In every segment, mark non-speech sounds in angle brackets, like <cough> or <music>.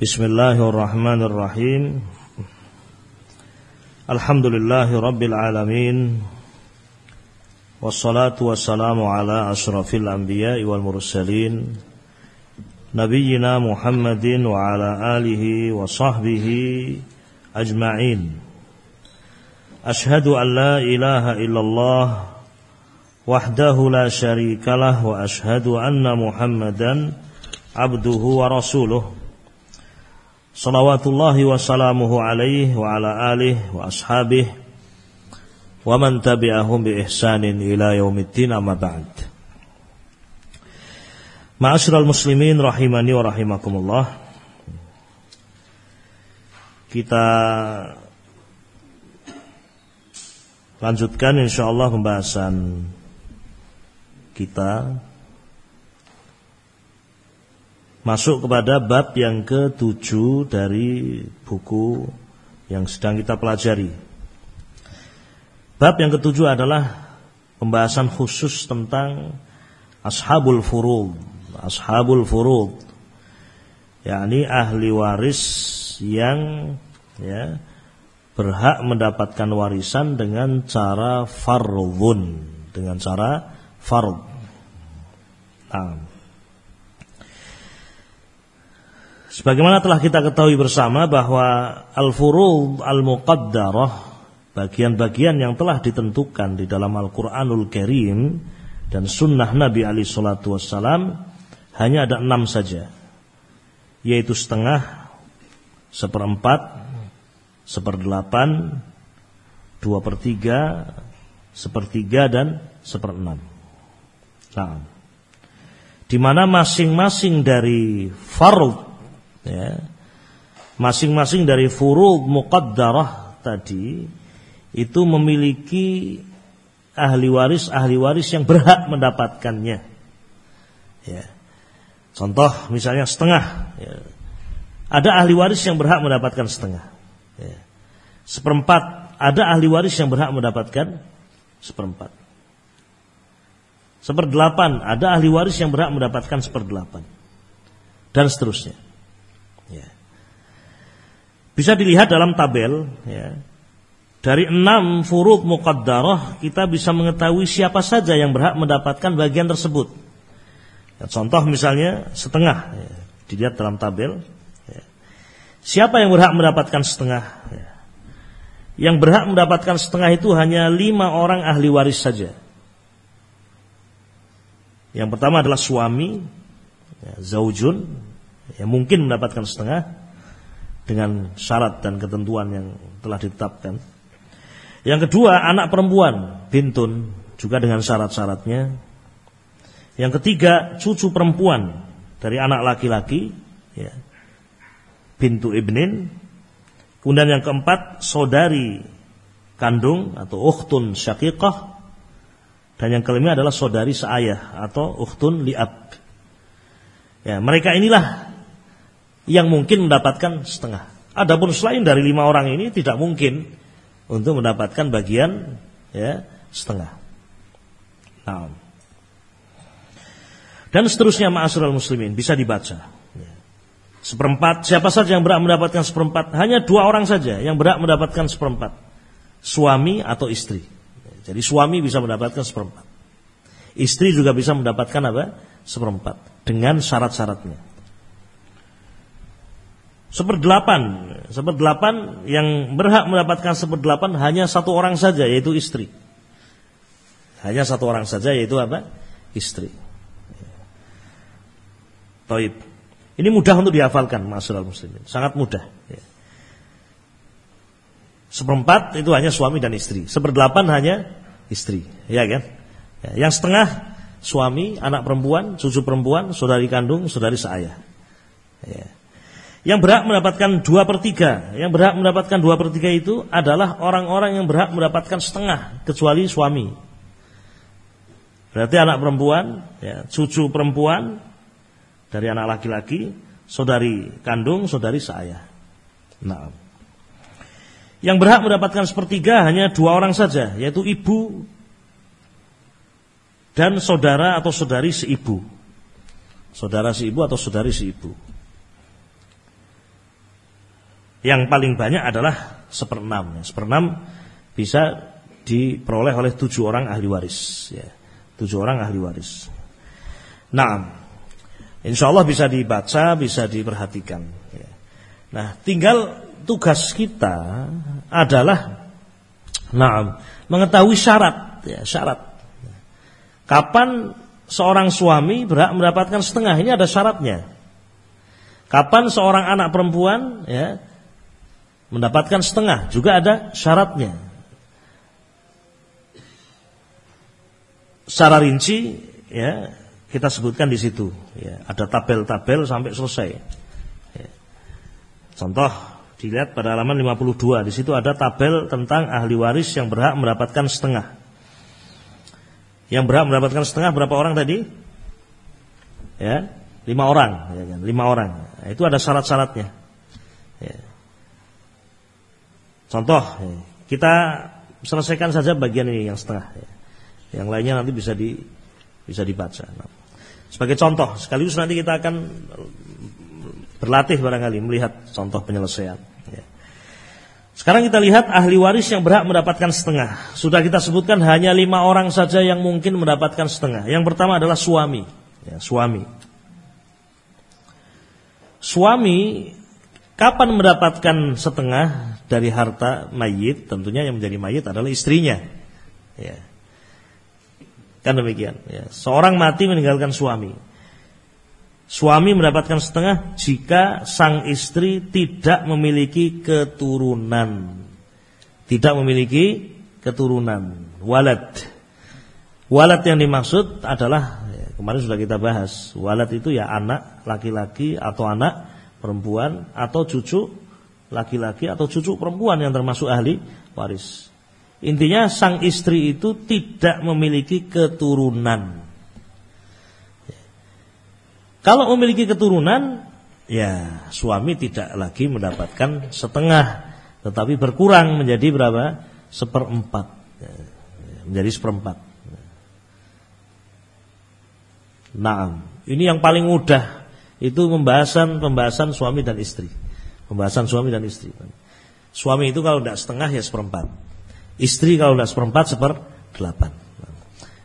بسم الله الرحمن الرحيم. الحمد لله رب العالمين. والصلاة والسلام على أشرف الأنبياء والمرسلين. نبينا محمد وعلى آله وصحبه أجمعين. أشهد أن لا إله إلا الله وحده لا شريك له وأشهد أن محمدا عبده ورسوله. Salawatullahi wa salamuhu alaihi wa ala alihi wa ashabih wa man tabi'ahum bi ihsanin ila yaumiddin amma ba'd. Ma'asyiral muslimin rahimani wa rahimakumullah. Kita lanjutkan insyaallah pembahasan kita masuk kepada bab yang ketujuh dari buku yang sedang kita pelajari. Bab yang ketujuh adalah pembahasan khusus tentang ashabul furud. Ashabul furud yakni ahli waris yang ya berhak mendapatkan warisan dengan cara fardun, dengan cara fard. Nah, Sebagaimana telah kita ketahui bersama bahwa al-furud al-muqaddarah bagian-bagian yang telah ditentukan di dalam Al-Qur'anul Karim dan sunnah Nabi Ali Shallallahu Wasallam hanya ada enam saja, yaitu setengah, seperempat, seperdelapan, dua per tiga, sepertiga dan seperenam. Nah, di mana masing-masing dari fard ya masing-masing dari furud muqaddarah tadi itu memiliki ahli waris ahli waris yang berhak mendapatkannya ya contoh misalnya setengah ya. ada ahli waris yang berhak mendapatkan setengah ya. seperempat ada ahli waris yang berhak mendapatkan seperempat seperdelapan ada ahli waris yang berhak mendapatkan seperdelapan dan seterusnya Ya. Bisa dilihat dalam tabel ya. Dari enam furud muqaddarah kita bisa mengetahui siapa saja yang berhak mendapatkan bagian tersebut. Ya, contoh misalnya setengah ya. dilihat dalam tabel. Ya. Siapa yang berhak mendapatkan setengah? Ya. Yang berhak mendapatkan setengah itu hanya lima orang ahli waris saja. Yang pertama adalah suami, ya, zaujun, ya mungkin mendapatkan setengah dengan syarat dan ketentuan yang telah ditetapkan. Yang kedua, anak perempuan, bintun, juga dengan syarat-syaratnya. Yang ketiga, cucu perempuan dari anak laki-laki, ya, bintu ibnin. Kemudian yang keempat, saudari kandung atau ukhtun syaqiqah. Dan yang kelima adalah saudari seayah atau ukhtun liab. Ya, mereka inilah yang mungkin mendapatkan setengah. Adapun selain dari lima orang ini tidak mungkin untuk mendapatkan bagian ya setengah. Nah. Dan seterusnya ma'asyiral muslimin bisa dibaca. Ya. Seperempat, siapa saja yang berhak mendapatkan seperempat? Hanya dua orang saja yang berhak mendapatkan seperempat. Suami atau istri. Jadi suami bisa mendapatkan seperempat. Istri juga bisa mendapatkan apa? Seperempat. Dengan syarat-syaratnya. Seperdelapan. Seperdelapan yang berhak mendapatkan seperdelapan Hanya satu orang saja yaitu istri. Hanya satu orang saja yaitu apa? Istri. Taib. Ini mudah untuk dihafalkan Masyarakat muslimin. Sangat mudah ya. Seperempat itu hanya suami dan istri. Seperdelapan hanya istri Ya kan? Ya, yang setengah Suami, anak perempuan, cucu perempuan Saudari kandung, saudari seayah. Ya yang berhak mendapatkan dua per tiga. Yang berhak mendapatkan dua per tiga itu adalah orang-orang yang berhak mendapatkan setengah Kecuali suami. Berarti anak perempuan ya, Cucu perempuan Dari anak laki-laki Saudari kandung, saudari saya. Nah. Yang berhak mendapatkan sepertiga hanya dua orang saja Yaitu ibu Dan saudara atau saudari seibu Saudara seibu atau saudari seibu yang paling banyak adalah seperenam. Seperenam bisa diperoleh oleh tujuh orang ahli waris. Ya. Tujuh orang ahli waris. Nah, insya Allah bisa dibaca, bisa diperhatikan. Ya. Nah, tinggal tugas kita adalah, nah, mengetahui syarat, ya, syarat. Kapan seorang suami berhak mendapatkan setengah? Ini ada syaratnya. Kapan seorang anak perempuan ya mendapatkan setengah juga ada syaratnya. Secara rinci ya kita sebutkan di situ ya ada tabel-tabel sampai selesai. Ya. Contoh dilihat pada halaman 52 di situ ada tabel tentang ahli waris yang berhak mendapatkan setengah. Yang berhak mendapatkan setengah berapa orang tadi? Ya, lima orang, ya kan? lima orang. Nah, itu ada syarat-syaratnya. Ya. Contoh, kita selesaikan saja bagian ini yang setengah. Ya. Yang lainnya nanti bisa di bisa dibaca. Nah, sebagai contoh, sekaligus nanti kita akan berlatih barangkali melihat contoh penyelesaian. Ya. Sekarang kita lihat ahli waris yang berhak mendapatkan setengah. Sudah kita sebutkan hanya lima orang saja yang mungkin mendapatkan setengah. Yang pertama adalah suami. Ya, suami. Suami kapan mendapatkan setengah dari harta mayit, tentunya yang menjadi mayit adalah istrinya. Ya. Kan demikian. Ya. Seorang mati meninggalkan suami. Suami mendapatkan setengah jika sang istri tidak memiliki keturunan. Tidak memiliki keturunan. Walad. Walad yang dimaksud adalah ya, kemarin sudah kita bahas. Walad itu ya anak laki-laki atau anak perempuan atau cucu laki-laki atau cucu perempuan yang termasuk ahli waris. Intinya sang istri itu tidak memiliki keturunan. Kalau memiliki keturunan, ya suami tidak lagi mendapatkan setengah, tetapi berkurang menjadi berapa? Seperempat, menjadi seperempat. Nah, ini yang paling mudah itu pembahasan pembahasan suami dan istri. Pembahasan suami dan istri. Suami itu kalau tidak setengah ya seperempat. Istri kalau tidak seperempat seper delapan.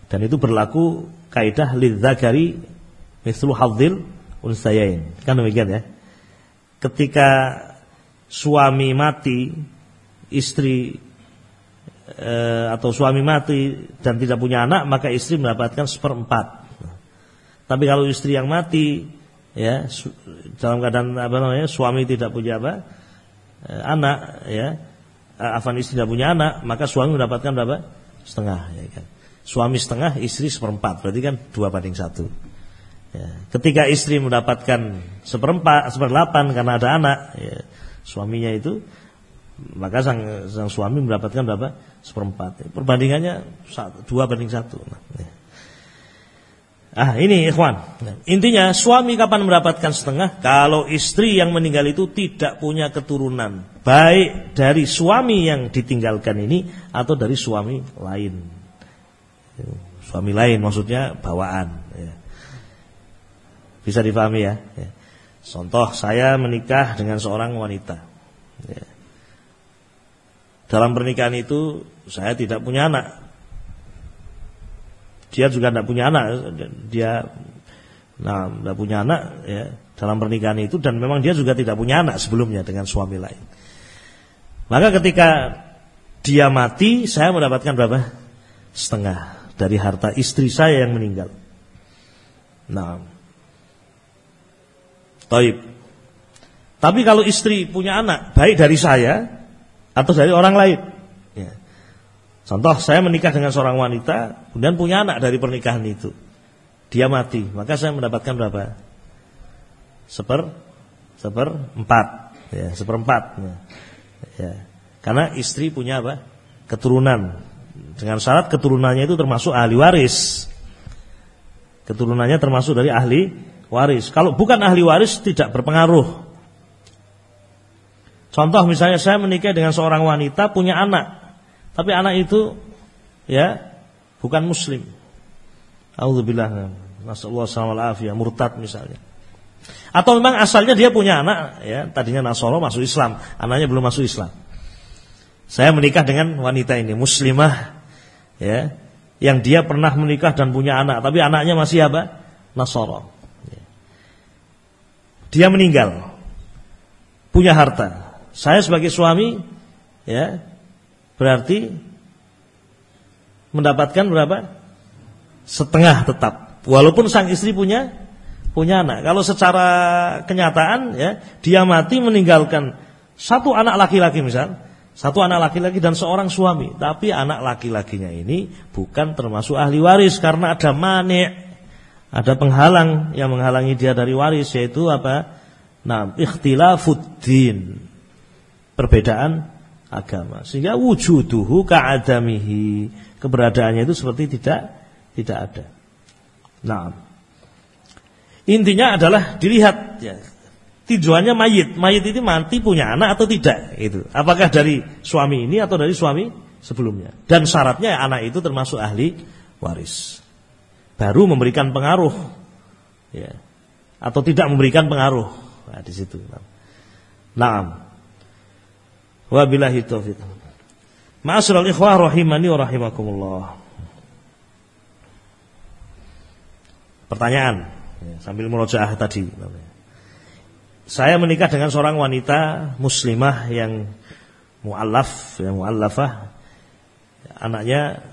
Dan itu berlaku kaidah lidzakari mislu hadzil unsayain. Kan demikian ya. Ketika suami mati, istri e, atau suami mati dan tidak punya anak, maka istri mendapatkan seperempat. Tapi kalau istri yang mati ya dalam keadaan apa namanya suami tidak punya apa eh, anak ya. Eh, afan istri tidak punya anak maka suami mendapatkan berapa? Setengah ya kan. Suami setengah istri seperempat. Berarti kan dua banding satu. Ya. ketika istri mendapatkan seperempat seperdelapan karena ada anak ya, suaminya itu maka sang, sang suami mendapatkan berapa? Seperempat. Perbandingannya dua banding satu. Nah, ya. Ah ini ikhwan. Intinya suami kapan mendapatkan setengah? Kalau istri yang meninggal itu tidak punya keturunan, baik dari suami yang ditinggalkan ini atau dari suami lain. Suami lain maksudnya bawaan. Ya. Bisa difahami ya. ya. Contoh saya menikah dengan seorang wanita. Ya. Dalam pernikahan itu saya tidak punya anak, dia juga tidak punya anak. Dia nah tidak punya anak ya dalam pernikahan itu dan memang dia juga tidak punya anak sebelumnya dengan suami lain. Maka ketika dia mati saya mendapatkan berapa? Setengah dari harta istri saya yang meninggal. Nah taib. Tapi kalau istri punya anak baik dari saya atau dari orang lain Contoh saya menikah dengan seorang wanita kemudian punya anak dari pernikahan itu. Dia mati, maka saya mendapatkan berapa? Seper seperempat, ya, seperempat. Ya. ya. Karena istri punya apa? Keturunan. Dengan syarat keturunannya itu termasuk ahli waris. Keturunannya termasuk dari ahli waris. Kalau bukan ahli waris tidak berpengaruh. Contoh misalnya saya menikah dengan seorang wanita punya anak tapi anak itu ya bukan muslim. Alhamdulillah. Nasallahu alaihi murtad misalnya. Atau memang asalnya dia punya anak, ya tadinya Nasoro masuk Islam, anaknya belum masuk Islam. Saya menikah dengan wanita ini, muslimah, ya, yang dia pernah menikah dan punya anak, tapi anaknya masih apa? Nasoro. Ya. Dia meninggal, punya harta. Saya sebagai suami, ya, berarti mendapatkan berapa? Setengah tetap. Walaupun sang istri punya punya anak. Kalau secara kenyataan ya, dia mati meninggalkan satu anak laki-laki misal, satu anak laki-laki dan seorang suami, tapi anak laki-lakinya ini bukan termasuk ahli waris karena ada manik, ada penghalang yang menghalangi dia dari waris yaitu apa? Nah, ikhtilafuddin. Perbedaan agama. Sehingga wujuduhu ka'adamihi. Keberadaannya itu seperti tidak tidak ada. Nah, Intinya adalah dilihat ya, tujuannya mayit. Mayit itu mati punya anak atau tidak itu. Apakah dari suami ini atau dari suami sebelumnya. Dan syaratnya anak itu termasuk ahli waris. Baru memberikan pengaruh ya. Atau tidak memberikan pengaruh. Nah, di situ. Naam. Wabillahi taufiq. Ma'asyiral ikhwah rahimani wa rahimakumullah. Pertanyaan ya, sambil murojaah tadi. Saya menikah dengan seorang wanita muslimah yang muallaf, yang muallafah, anaknya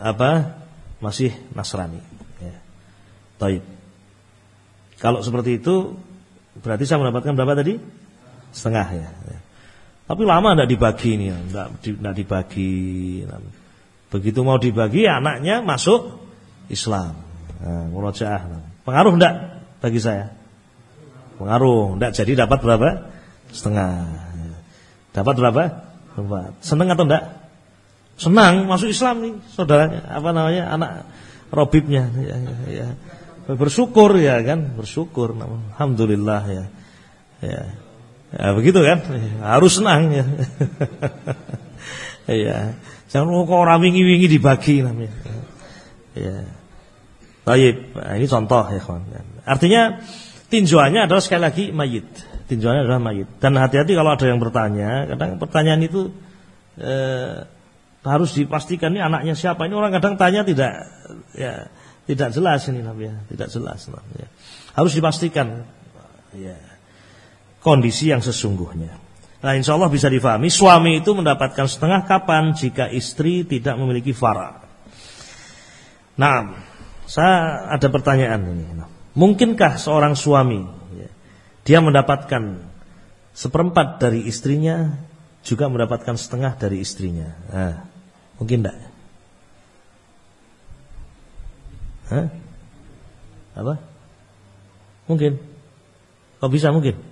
apa? Masih Nasrani. Ya. Taib. Kalau seperti itu berarti saya mendapatkan berapa tadi? Setengah ya. Tapi lama tidak dibagi ini, tidak, tidak dibagi. Begitu mau dibagi, anaknya masuk Islam. Nah, murojaah. Pengaruh enggak bagi saya? Pengaruh, enggak jadi dapat berapa? Setengah. Dapat berapa? Empat. Senang atau enggak? Senang masuk Islam nih saudaranya. Apa namanya? Anak Robibnya ya, ya, ya. Bersyukur ya kan? Bersyukur. Alhamdulillah ya. Ya. Ya begitu kan? Harus senang ya. <laughs> Iya. Jangan kok orang wingi-wingi dibagi namanya. Ya. Baik, nah, ini contoh ya kawan. Artinya tinjauannya adalah sekali lagi mayit. Tinjauannya adalah mayit. Dan hati-hati kalau ada yang bertanya, kadang pertanyaan itu eh, harus dipastikan ini anaknya siapa. Ini orang kadang tanya tidak ya tidak jelas ini ya, tidak jelas ya. Harus dipastikan ya kondisi yang sesungguhnya. Nah insya Allah bisa difahami Suami itu mendapatkan setengah kapan Jika istri tidak memiliki fara Nah saya ada pertanyaan ini. Mungkinkah seorang suami ya, dia mendapatkan seperempat dari istrinya juga mendapatkan setengah dari istrinya? Nah, mungkin tidak? Hah? Apa? Mungkin. Kok bisa mungkin?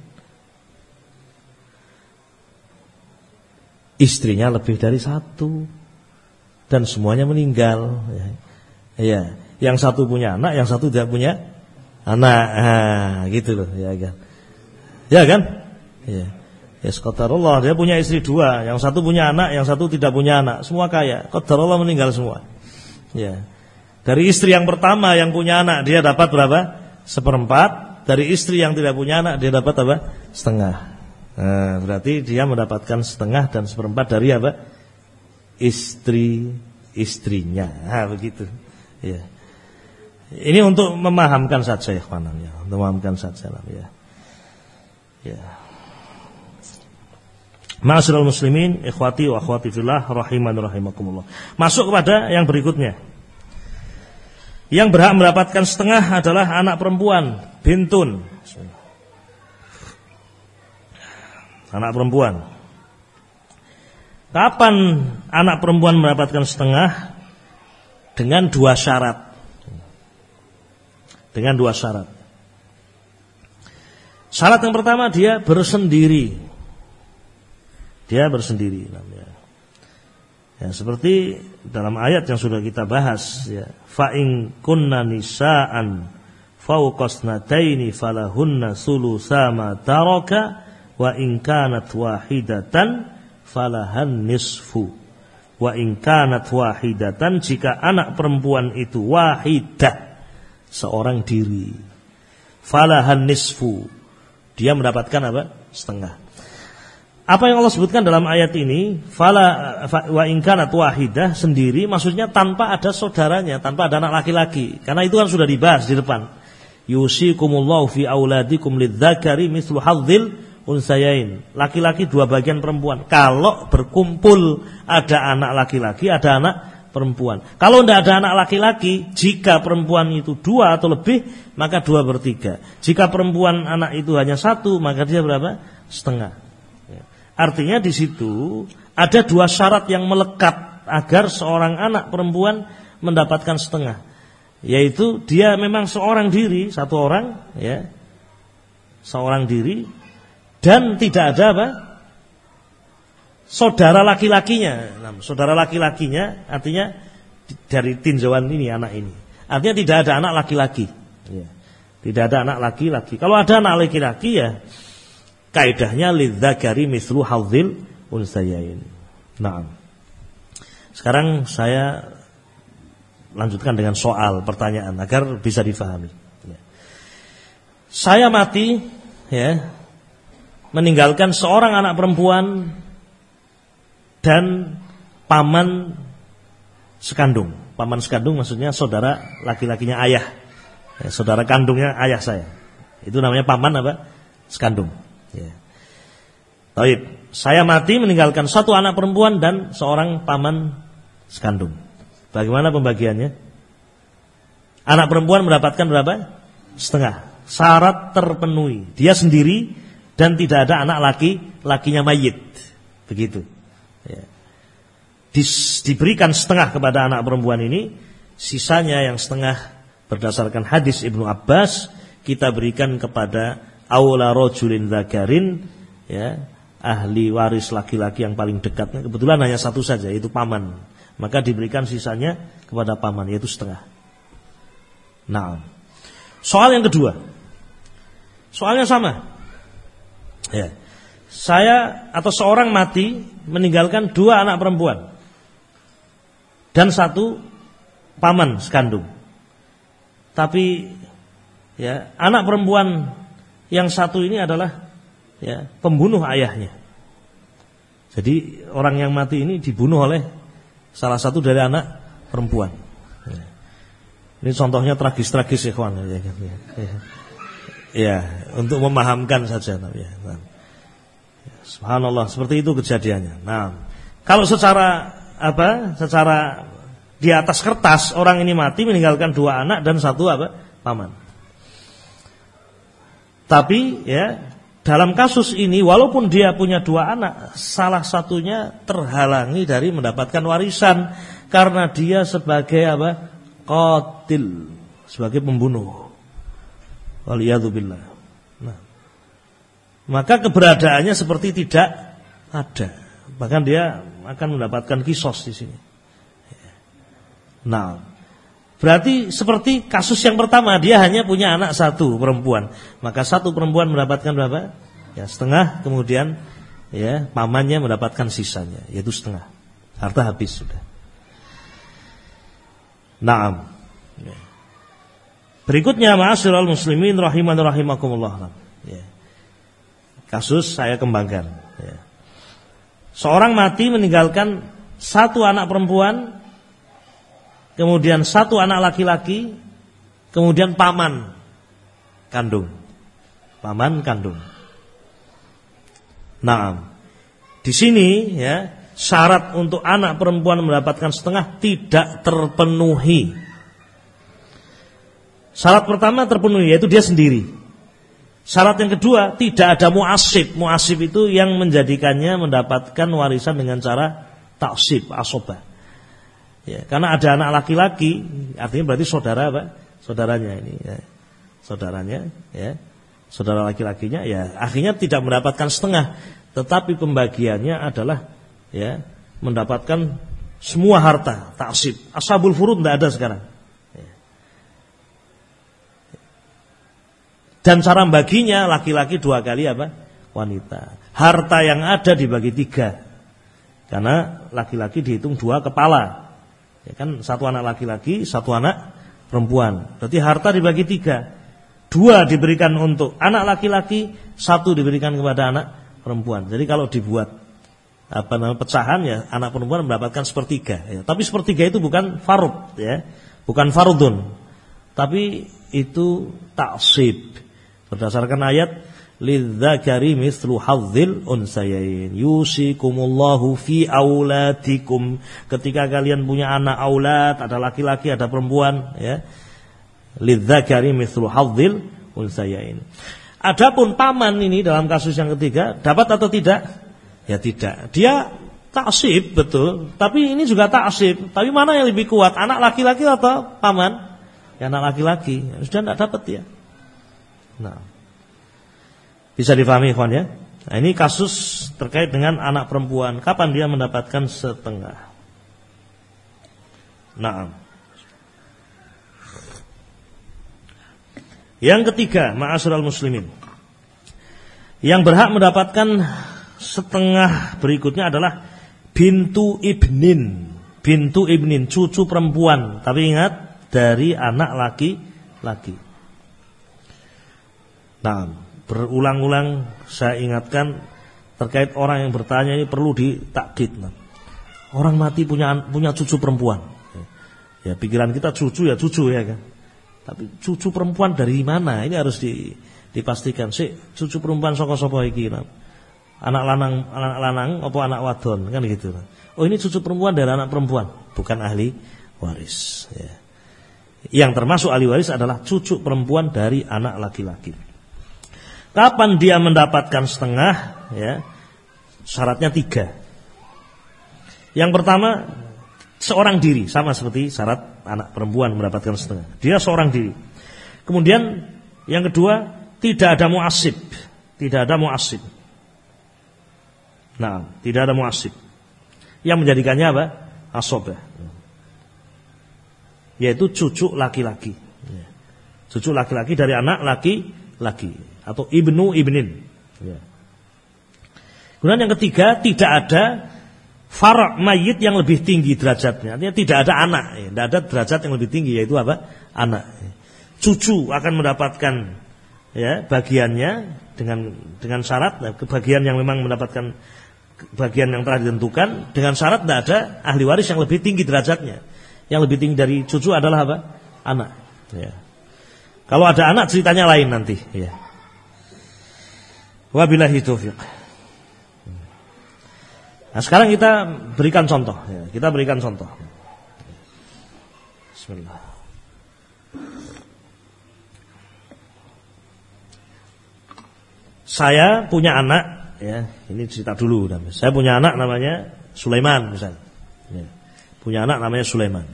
Istrinya lebih dari satu dan semuanya meninggal. Ya. ya. Yang satu punya anak, yang satu tidak punya anak. Nah, gitu loh, ya kan. Ya kan? Ya. Ya Allah dia punya istri dua, yang satu punya anak, yang satu tidak punya anak, semua kaya. Allah meninggal semua. Ya. Dari istri yang pertama yang punya anak dia dapat berapa? Seperempat. Dari istri yang tidak punya anak dia dapat apa? Setengah. Nah, berarti dia mendapatkan setengah dan seperempat dari apa? Istri istrinya. Nah, begitu. Ya. Ini untuk memahamkan saja ya kawan ya, untuk memahamkan saja ya. Ya. Ma'asyiral muslimin, ikhwati wa akhwati fillah rahiman rahimakumullah. Masuk kepada yang berikutnya. Yang berhak mendapatkan setengah adalah anak perempuan, bintun. Anak perempuan. Kapan anak perempuan mendapatkan setengah? Dengan dua syarat dengan dua syarat. Syarat yang pertama dia bersendiri. Dia bersendiri namanya. Ya, seperti dalam ayat yang sudah kita bahas ya, fa in kunna nisaan fauqasnataini falahunna sulusa ma taraka wa in kanat wahidatan falahan nisfu wa in kanat wahidatan jika anak perempuan itu wahidah seorang diri. falahan nisfu. Dia mendapatkan apa? Setengah. Apa yang Allah sebutkan dalam ayat ini, fala wa ingkanat wahidah sendiri maksudnya tanpa ada saudaranya, tanpa ada anak laki-laki. Karena itu kan sudah dibahas di depan. Yusikumullahu fi auladikum lidzakari mithlu hadzil unsayain. Laki-laki dua bagian perempuan. Kalau berkumpul ada anak laki-laki, ada anak perempuan. Kalau tidak ada anak laki-laki, jika perempuan itu dua atau lebih, maka dua bertiga. Jika perempuan anak itu hanya satu, maka dia berapa? Setengah. Artinya di situ ada dua syarat yang melekat agar seorang anak perempuan mendapatkan setengah. Yaitu dia memang seorang diri, satu orang, ya. Seorang diri dan tidak ada apa? Saudara laki-lakinya. Nah, saudara laki-lakinya artinya dari tinjauan ini anak ini. Artinya tidak ada anak laki-laki. Ya. Tidak ada anak laki-laki. Kalau ada anak laki-laki ya kaidahnya lidzakari mislu hadzil unsayain. Nah. Sekarang saya lanjutkan dengan soal pertanyaan agar bisa difahami. Ya. Saya mati ya meninggalkan seorang anak perempuan dan paman sekandung. Paman sekandung maksudnya saudara laki-lakinya ayah. Ya, saudara kandungnya ayah saya. Itu namanya paman apa? Sekandung. Ya. Taib. Saya mati meninggalkan satu anak perempuan dan seorang paman sekandung. Bagaimana pembagiannya? Anak perempuan mendapatkan berapa? Setengah. Syarat terpenuhi. Dia sendiri dan tidak ada anak laki, lakinya mayit. Begitu. Ya. diberikan setengah kepada anak perempuan ini, sisanya yang setengah berdasarkan hadis Ibnu Abbas kita berikan kepada aula rojulin zakarin ya ahli waris laki-laki yang paling dekat kebetulan hanya satu saja yaitu paman maka diberikan sisanya kepada paman yaitu setengah nah soal yang kedua soalnya sama ya saya atau seorang mati meninggalkan dua anak perempuan dan satu paman sekandung tapi ya anak perempuan yang satu ini adalah ya, pembunuh ayahnya. Jadi orang yang mati ini dibunuh oleh salah satu dari anak perempuan. Ya. Ini contohnya tragis-tragis ya kawan. Ya, ya. Ya, untuk memahamkan saja. Ya, nah. Subhanallah, seperti itu kejadiannya. Nah, kalau secara apa? Secara di atas kertas orang ini mati meninggalkan dua anak dan satu apa? paman. Tapi ya dalam kasus ini walaupun dia punya dua anak, salah satunya terhalangi dari mendapatkan warisan karena dia sebagai apa? qatil, sebagai pembunuh. Waliyadzubillah. Nah, maka keberadaannya seperti tidak ada. Bahkan dia akan mendapatkan kisos di sini. Nah, Berarti seperti kasus yang pertama dia hanya punya anak satu perempuan, maka satu perempuan mendapatkan berapa? Ya setengah, kemudian ya pamannya mendapatkan sisanya, yaitu setengah. Harta habis sudah. Naam. Ya. Berikutnya ma'asyiral muslimin rahiman rahimakumullah. Ya. Kasus saya kembangkan. Ya. Seorang mati meninggalkan satu anak perempuan kemudian satu anak laki-laki, kemudian paman kandung. Paman kandung. Nah, di sini ya syarat untuk anak perempuan mendapatkan setengah tidak terpenuhi. Syarat pertama terpenuhi yaitu dia sendiri. Syarat yang kedua tidak ada muasib. Muasib itu yang menjadikannya mendapatkan warisan dengan cara taksib asobah. Ya, karena ada anak laki-laki, artinya berarti saudara apa? Saudaranya ini, ya. saudaranya, ya, saudara laki-lakinya, ya, akhirnya tidak mendapatkan setengah, tetapi pembagiannya adalah, ya, mendapatkan semua harta, taksib. Ashabul furud tidak ada sekarang. Dan cara baginya laki-laki dua kali apa? Wanita. Harta yang ada dibagi tiga. Karena laki-laki dihitung dua kepala. Ya kan satu anak laki-laki, satu anak perempuan. Berarti harta dibagi tiga. dua diberikan untuk anak laki-laki, satu diberikan kepada anak perempuan. Jadi kalau dibuat apa namanya pecahan ya anak perempuan mendapatkan sepertiga. Ya. Tapi sepertiga itu bukan farud ya, bukan farudun, tapi itu taksib berdasarkan ayat lidzakari mislu hadzil unsayain. Yusikumullahu fi aulatikum. Ketika kalian punya anak aulad ada laki-laki ada perempuan ya. Lidzakari mislu hadzil unsayain. Adapun paman ini dalam kasus yang ketiga dapat atau tidak? Ya tidak. Dia taksib betul. Tapi ini juga taksib. Tapi mana yang lebih kuat anak laki-laki atau paman? Ya anak laki-laki. Sudah tidak dapat ya nah bisa difahami ikhwan ya? Nah, ini kasus terkait dengan anak perempuan. Kapan dia mendapatkan setengah? Nah. Yang ketiga, ma'asyiral muslimin. Yang berhak mendapatkan setengah berikutnya adalah bintu ibnin. Bintu ibnin, cucu perempuan. Tapi ingat, dari anak laki-laki. Nah, berulang-ulang saya ingatkan terkait orang yang bertanya ini perlu ditakkid. Orang mati punya punya cucu perempuan. Ya pikiran kita cucu ya cucu ya kan. Tapi cucu perempuan dari mana? Ini harus di, dipastikan. Si cucu perempuan soko-soko iki. Anak lanang anak lanang apa anak wadon kan gitu. Oh ini cucu perempuan dari anak perempuan, bukan ahli waris ya. Yang termasuk ahli waris adalah cucu perempuan dari anak laki-laki. Kapan dia mendapatkan setengah? Ya, syaratnya tiga. Yang pertama seorang diri sama seperti syarat anak perempuan mendapatkan setengah. Dia seorang diri. Kemudian yang kedua tidak ada muasib, tidak ada muasib. Nah, tidak ada muasib. Yang menjadikannya apa? Asobah. Yaitu cucu laki-laki. Cucu laki-laki dari anak laki-laki atau ibnu ibnin. Ya. Kemudian yang ketiga tidak ada farak mayit yang lebih tinggi derajatnya. Artinya tidak ada anak, ya. tidak ada derajat yang lebih tinggi yaitu apa? Anak. Cucu akan mendapatkan ya bagiannya dengan dengan syarat nah, kebagian yang memang mendapatkan bagian yang telah ditentukan dengan syarat tidak ada ahli waris yang lebih tinggi derajatnya. Yang lebih tinggi dari cucu adalah apa? Anak. Ya. Kalau ada anak ceritanya lain nanti. Ya. Wabillahi taufiq. Nah, sekarang kita berikan contoh. Ya, kita berikan contoh. Bismillah. Saya punya anak, ya, ini cerita dulu. Saya punya anak namanya Sulaiman, misalnya. Ya, punya anak namanya Sulaiman.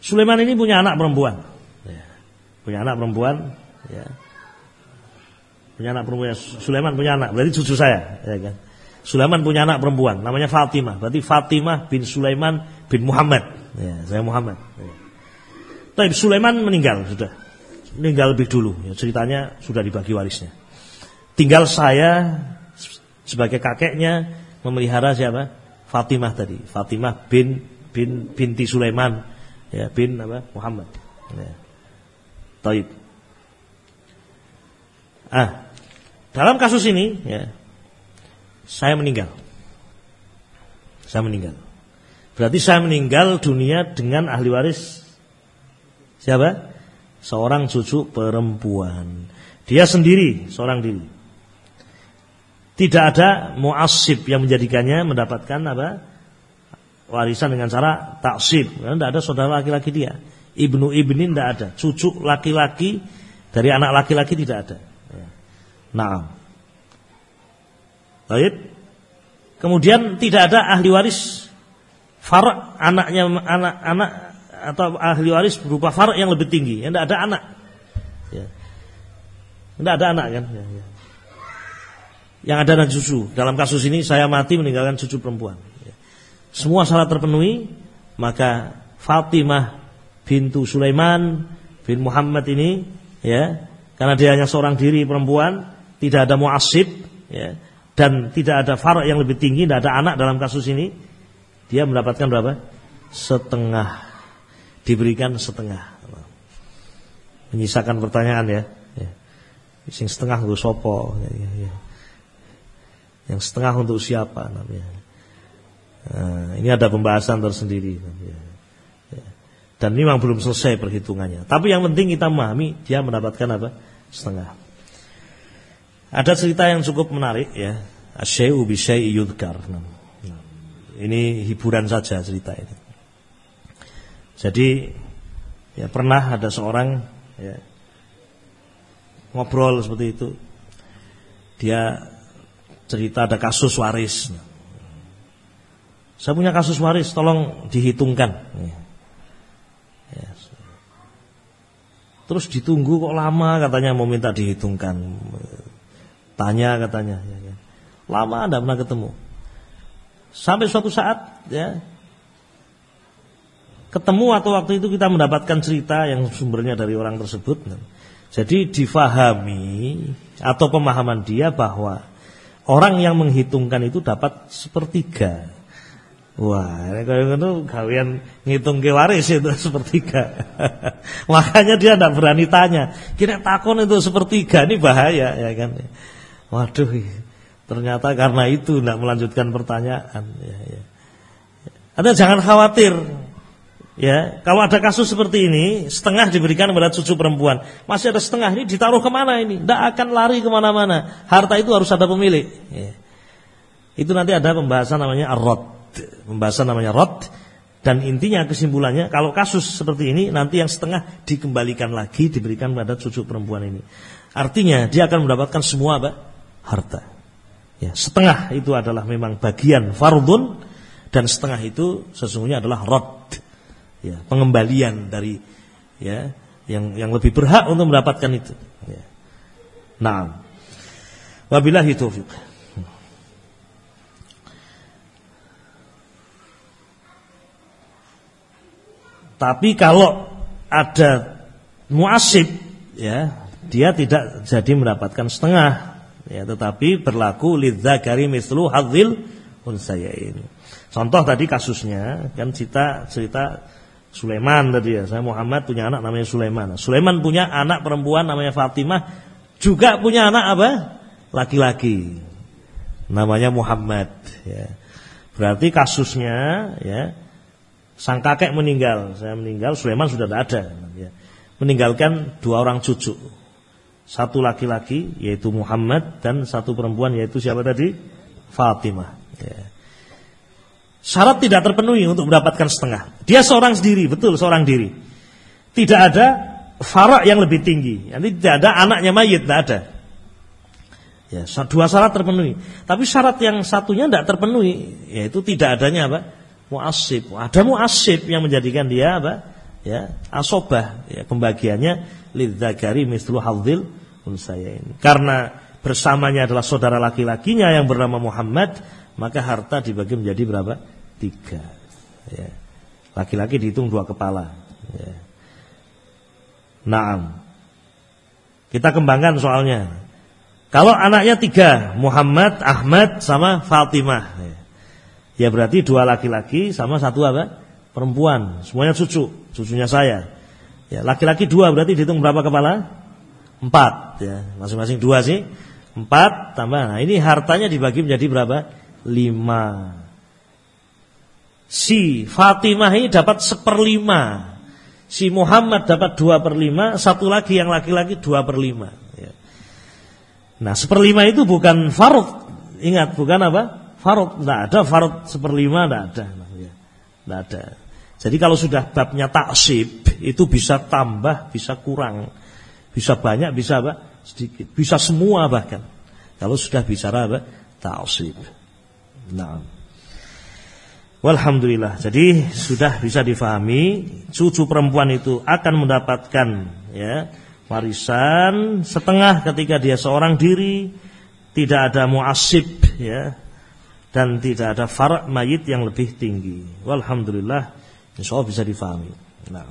Sulaiman ini punya anak perempuan. Ya, punya anak perempuan, ya, punya anak perempuan. Sulaiman punya anak. Berarti cucu saya. Ya kan? Sulaiman punya anak perempuan. Namanya Fatimah. Berarti Fatimah bin Sulaiman bin Muhammad. Ya saya Muhammad. Ya. tapi Sulaiman meninggal sudah. Meninggal lebih dulu. Ya, ceritanya sudah dibagi warisnya. Tinggal saya sebagai kakeknya memelihara siapa? Fatimah tadi. Fatimah bin bin binti Sulaiman. Ya bin apa? Muhammad. Ya. Taib. Ah, dalam kasus ini, ya, saya meninggal. Saya meninggal. Berarti saya meninggal dunia dengan ahli waris siapa? Seorang cucu perempuan. Dia sendiri, seorang diri. Tidak ada muasib yang menjadikannya mendapatkan apa? Warisan dengan cara taksib. Karena tidak ada saudara laki-laki dia. Ibnu ibnin tidak ada. Cucu laki-laki dari anak laki-laki tidak ada. Nah. Baik. Kemudian tidak ada ahli waris far anaknya anak-anak atau ahli waris berupa far yang lebih tinggi. Tidak ada anak. Ya. Tidak ada anak kan? Ya, ya. Yang ada anak cucu. Dalam kasus ini saya mati meninggalkan cucu perempuan. Ya. Semua syarat terpenuhi, maka Fatimah bintu Sulaiman bin Muhammad ini ya karena dia hanya seorang diri perempuan tidak ada muasib ya, dan tidak ada farak yang lebih tinggi, tidak ada anak dalam kasus ini, dia mendapatkan berapa? Setengah. Diberikan setengah. menyisakan pertanyaan ya. ya. Sing setengah untuk sopo. Ya, ya, ya. Yang setengah untuk siapa. Nah, ini ada pembahasan tersendiri. Ya. Dan memang belum selesai perhitungannya. Tapi yang penting kita memahami dia mendapatkan apa? Setengah. Ada cerita yang cukup menarik ya. Asyai'u bisyai'i yudhkar. Nah, ini hiburan saja cerita ini. Jadi ya pernah ada seorang ya, ngobrol seperti itu. Dia cerita ada kasus waris. Saya punya kasus waris, tolong dihitungkan. Terus ditunggu kok lama katanya mau minta dihitungkan. Tanya katanya. Ya, ya. Lama anda pernah ketemu. Sampai suatu saat ya ketemu atau waktu itu kita mendapatkan cerita yang sumbernya dari orang tersebut. Jadi difahami atau pemahaman dia bahwa orang yang menghitungkan itu dapat sepertiga. Wah, kalau itu kalian ngitung ke waris itu <laughs> sepertiga. Makanya dia tidak berani tanya. Kira takon itu sepertiga ini bahaya ya kan. Waduh, ternyata karena itu tidak melanjutkan pertanyaan. Ya, ya. Anda jangan khawatir. Ya, kalau ada kasus seperti ini, setengah diberikan kepada cucu perempuan, masih ada setengah ini ditaruh ke mana ini? Tidak akan lari ke mana-mana. Harta itu harus ada pemilik. Ya. Itu nanti ada pembahasan namanya arrot, pembahasan namanya rot, dan intinya kesimpulannya kalau kasus seperti ini nanti yang setengah dikembalikan lagi diberikan pada cucu perempuan ini. Artinya dia akan mendapatkan semua apa? Harta. Ya, setengah itu adalah memang bagian fardun dan setengah itu sesungguhnya adalah rot ya, pengembalian dari ya yang yang lebih berhak untuk mendapatkan itu. Ya. Nah, wabillahi taufiq. Tapi kalau ada muasib ya, dia tidak jadi mendapatkan setengah ya, tetapi berlaku lidzakari mislu hadzil unsayain. Contoh tadi kasusnya kan cerita cerita Sulaiman tadi ya. Saya Muhammad punya anak namanya Sulaiman. Sulaiman punya anak perempuan namanya Fatimah, juga punya anak apa? Laki-laki. Namanya Muhammad ya. Berarti kasusnya ya sang kakek meninggal, saya meninggal, Sulaiman sudah tidak ada ya. Meninggalkan dua orang cucu. Satu laki-laki yaitu Muhammad dan satu perempuan yaitu siapa tadi? Fatimah ya. Syarat tidak terpenuhi untuk mendapatkan setengah. Dia seorang sendiri, betul seorang diri. Tidak ada farak yang lebih tinggi. Nanti tidak ada anaknya mayit, tidak ada. Ya, dua syarat terpenuhi. Tapi syarat yang satunya tidak terpenuhi, yaitu tidak adanya apa? Muasib. Ada muasib yang menjadikan dia apa? Ya, asobah. Ya, pembagiannya lidzakari mislu hadzil unsayain. Karena bersamanya adalah saudara laki-lakinya yang bernama Muhammad, maka harta dibagi menjadi berapa? tiga. Ya. Laki-laki dihitung dua kepala. Ya. Naam. Kita kembangkan soalnya. Kalau anaknya tiga, Muhammad, Ahmad, sama Fatimah. Ya, ya berarti dua laki-laki sama satu apa? Perempuan. Semuanya cucu, cucunya saya. Ya, laki-laki dua berarti dihitung berapa kepala? Empat. Ya, masing-masing dua sih. Empat tambah. Nah ini hartanya dibagi menjadi berapa? Lima si Fatimah ini dapat seperlima, si Muhammad dapat dua per lima, satu lagi yang laki-laki dua per lima. Ya. Nah seperlima itu bukan farud, ingat bukan apa? Farud, tidak ada farud seperlima, tidak ada, ya. tidak ada. Jadi kalau sudah babnya taksib itu bisa tambah, bisa kurang, bisa banyak, bisa apa? Sedikit, bisa semua bahkan. Kalau sudah bicara apa? Taksib. Nah. Walhamdulillah. Jadi sudah bisa difahami cucu perempuan itu akan mendapatkan ya warisan setengah ketika dia seorang diri, tidak ada muasib ya dan tidak ada farak mayit yang lebih tinggi. Walhamdulillah insyaallah bisa difahami. Nah.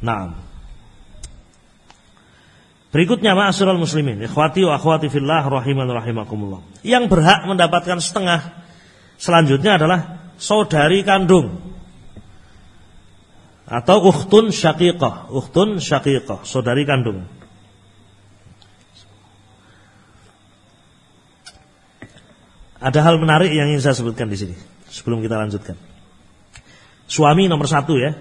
Nah. Berikutnya ma'asyiral muslimin, ikhwati wa akhwati fillah rahiman rahimakumullah. Yang berhak mendapatkan setengah selanjutnya adalah saudari kandung atau ukhtun syaqiqah, ukhtun syaqiqah, saudari kandung. Ada hal menarik yang ingin saya sebutkan di sini sebelum kita lanjutkan. Suami nomor satu ya,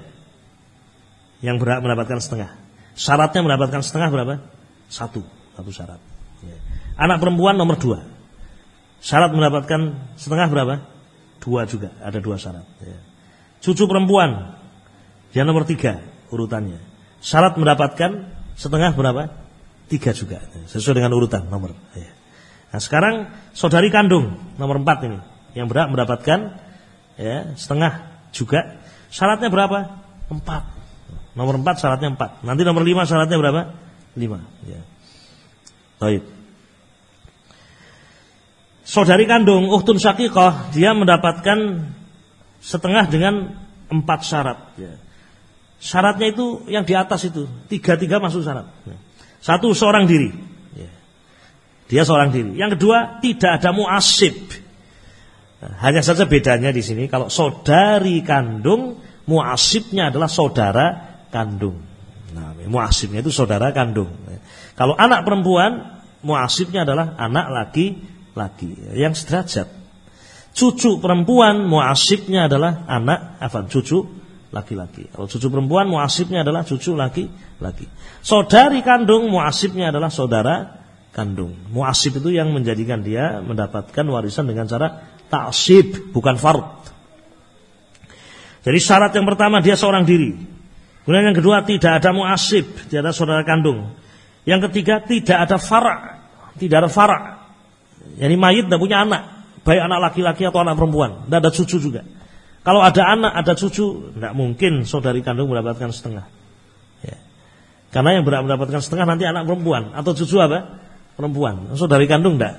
yang berhak mendapatkan setengah. Syaratnya mendapatkan setengah berapa? Satu, satu syarat. Ya. Anak perempuan nomor dua. Syarat mendapatkan setengah berapa? Dua juga, ada dua syarat. Ya. Cucu perempuan yang nomor tiga urutannya. Syarat mendapatkan setengah berapa? Tiga juga, sesuai dengan urutan nomor. Ya. Nah sekarang saudari kandung nomor empat ini yang berhak mendapatkan ya setengah juga. Syaratnya berapa? Empat. Nomor empat syaratnya empat. Nanti nomor lima syaratnya berapa? Lima. Ya. Baik. Saudari kandung Uhtun Syakikoh dia mendapatkan setengah dengan empat syarat. Ya. Syaratnya itu yang di atas itu tiga-tiga masuk syarat. Ya. Satu seorang diri. Dia seorang diri. Yang kedua tidak ada muasib. Hanya saja bedanya di sini kalau saudari kandung muasibnya adalah saudara kandung. Nah, muasibnya itu saudara kandung. Kalau anak perempuan, muasibnya adalah anak laki-laki yang sederajat. Cucu perempuan, muasibnya adalah anak apa? Cucu laki-laki. Kalau cucu perempuan, muasibnya adalah cucu laki-laki. Saudari kandung, muasibnya adalah saudara kandung. Muasib itu yang menjadikan dia mendapatkan warisan dengan cara taksib, bukan fard. Jadi syarat yang pertama dia seorang diri. Kemudian yang kedua tidak ada muasib, tidak ada saudara kandung. Yang ketiga tidak ada farak, tidak ada farak. Yani mayit tidak punya anak, baik anak laki-laki atau anak perempuan, tidak ada cucu juga. Kalau ada anak, ada cucu, tidak mungkin saudari kandung mendapatkan setengah. Ya. Karena yang berhak mendapatkan setengah nanti anak perempuan atau cucu apa? Perempuan. Saudari kandung. Ya.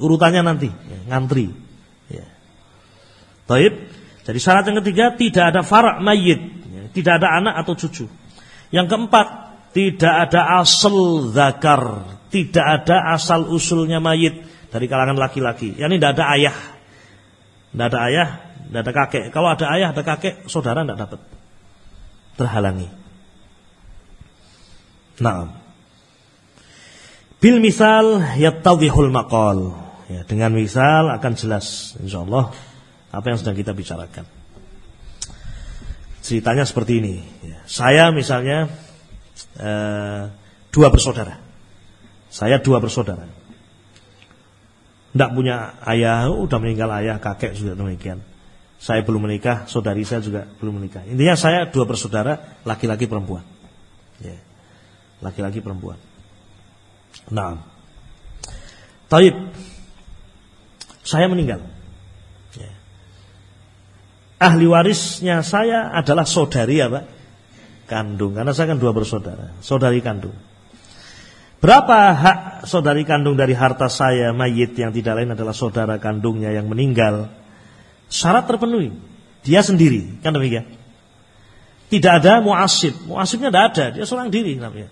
Urutannya nanti, ya. ngantri. Ya. Taib. Jadi syarat yang ketiga tidak ada farak mayit tidak ada anak atau cucu. Yang keempat, tidak ada asal zakar, tidak ada asal usulnya mayit dari kalangan laki-laki. Yani tidak ada ayah, tidak ada ayah, tidak ada kakek. Kalau ada ayah, ada kakek, saudara tidak dapat, terhalangi. Nah, bil misal yattadhihul maqal. Ya, dengan misal akan jelas insyaallah apa yang sedang kita bicarakan. Ceritanya seperti ini. Ya. Saya misalnya eh, dua bersaudara. Saya dua bersaudara. Tidak punya ayah, udah meninggal ayah, kakek juga demikian. Saya belum menikah, saudari saya juga belum menikah. Intinya saya dua bersaudara, laki-laki perempuan. Ya. Laki-laki perempuan. Nah, Taib, saya meninggal ahli warisnya saya adalah saudari apa? Kandung. Karena saya kan dua bersaudara. Saudari kandung. Berapa hak saudari kandung dari harta saya mayit yang tidak lain adalah saudara kandungnya yang meninggal? Syarat terpenuhi. Dia sendiri, kan demikian. Tidak ada muasib. Muasibnya tidak ada, dia seorang diri namanya.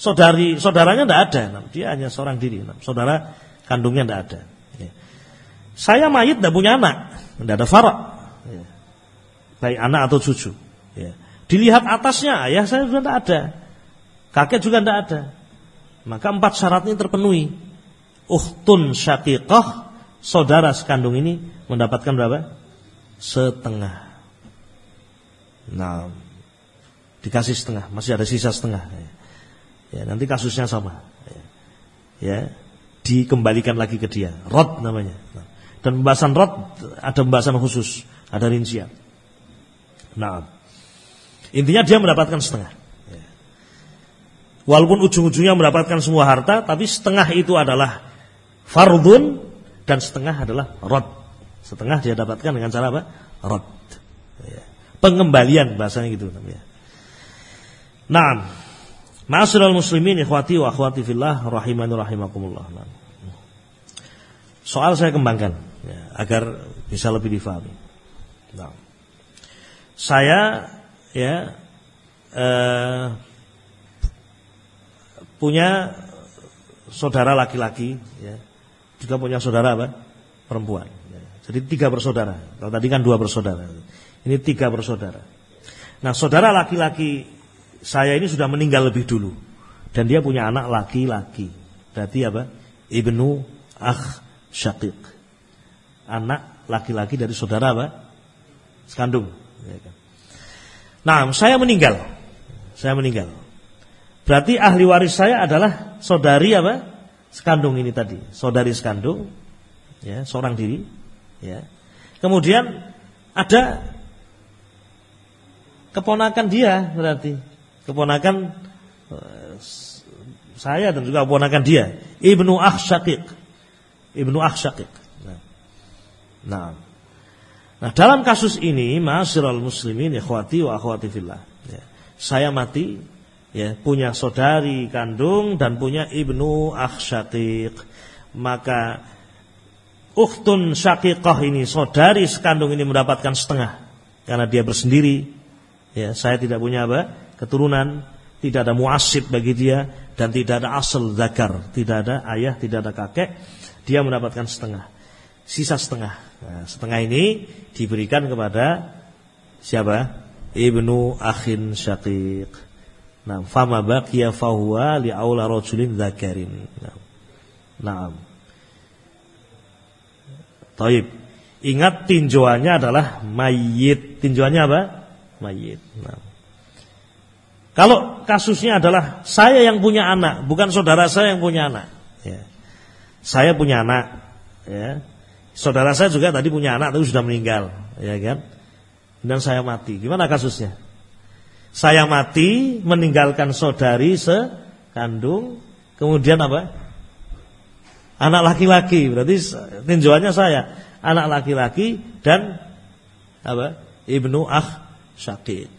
Saudari, saudaranya tidak ada, dia hanya seorang diri. Saudara kandungnya tidak ada. Ya. Saya mayit tidak punya anak, tidak ada farak baik anak atau cucu. Ya. Dilihat atasnya, ayah saya sudah tidak ada, kakek juga tidak ada. Maka empat syarat ini terpenuhi. Uhtun syaqiqah, saudara sekandung ini mendapatkan berapa? Setengah. Nah, dikasih setengah, masih ada sisa setengah. Ya, ya nanti kasusnya sama. Ya, ya dikembalikan lagi ke dia. Rod namanya. Nah, dan pembahasan rod ada pembahasan khusus, ada rincian. Nah, intinya dia mendapatkan setengah. Ya. Walaupun ujung-ujungnya mendapatkan semua harta, tapi setengah itu adalah fardun dan setengah adalah rod. Setengah dia dapatkan dengan cara apa? Rod. Ya. Pengembalian bahasanya gitu. Nah, Ma'asyiral muslimin ikhwati wa akhwati fillah rahimani rahimakumullah. Soal saya kembangkan ya, agar bisa lebih difahami. Nah saya ya eh, punya saudara laki-laki ya juga punya saudara apa perempuan ya. jadi tiga bersaudara kalau tadi kan dua bersaudara ini tiga bersaudara Nah, saudara laki-laki saya ini sudah meninggal lebih dulu dan dia punya anak laki-laki. Berarti apa? Ibnu akh syaqiq. Anak laki-laki dari saudara apa? Sekandung. Ya kan? Nah, saya meninggal. Saya meninggal. Berarti ahli waris saya adalah saudari apa? Sekandung ini tadi, saudari sekandung, ya, seorang diri, ya. Kemudian ada keponakan dia berarti, keponakan eh, saya dan juga keponakan dia, Ibnu Akhsyaqiq. Ibnu Akhsyaqiq. Nah. nah. Dalam kasus ini, ma'asyiral muslimin ikhwati wa akhwati fillah. Ya. Saya mati ya, punya saudari kandung dan punya ibnu akhsyaqiq. Maka ukhtun syaqiqah ini saudari sekandung ini mendapatkan setengah karena dia bersendiri. Ya, saya tidak punya apa? Keturunan, tidak ada muasib bagi dia dan tidak ada asal zakar, tidak ada ayah, tidak ada kakek. Dia mendapatkan setengah. Sisa setengah. Nah, setengah ini diberikan kepada siapa? Ibnu akhin syaqiq. Nah, fama baqiya fahuwa li aula rajulin dzakarin. Nah. Naam. Taib. Ingat tinjauannya adalah mayit. Tinjauannya apa? Mayit. Nah. Kalau kasusnya adalah saya yang punya anak, bukan saudara saya yang punya anak. Ya. Saya punya anak. Ya. Saudara saya juga tadi punya anak tapi sudah meninggal, ya kan? Dan saya mati. Gimana kasusnya? Saya mati meninggalkan saudari sekandung, kemudian apa? Anak laki-laki, berarti tinjauannya saya, anak laki-laki dan apa? Ibnu akh syakik.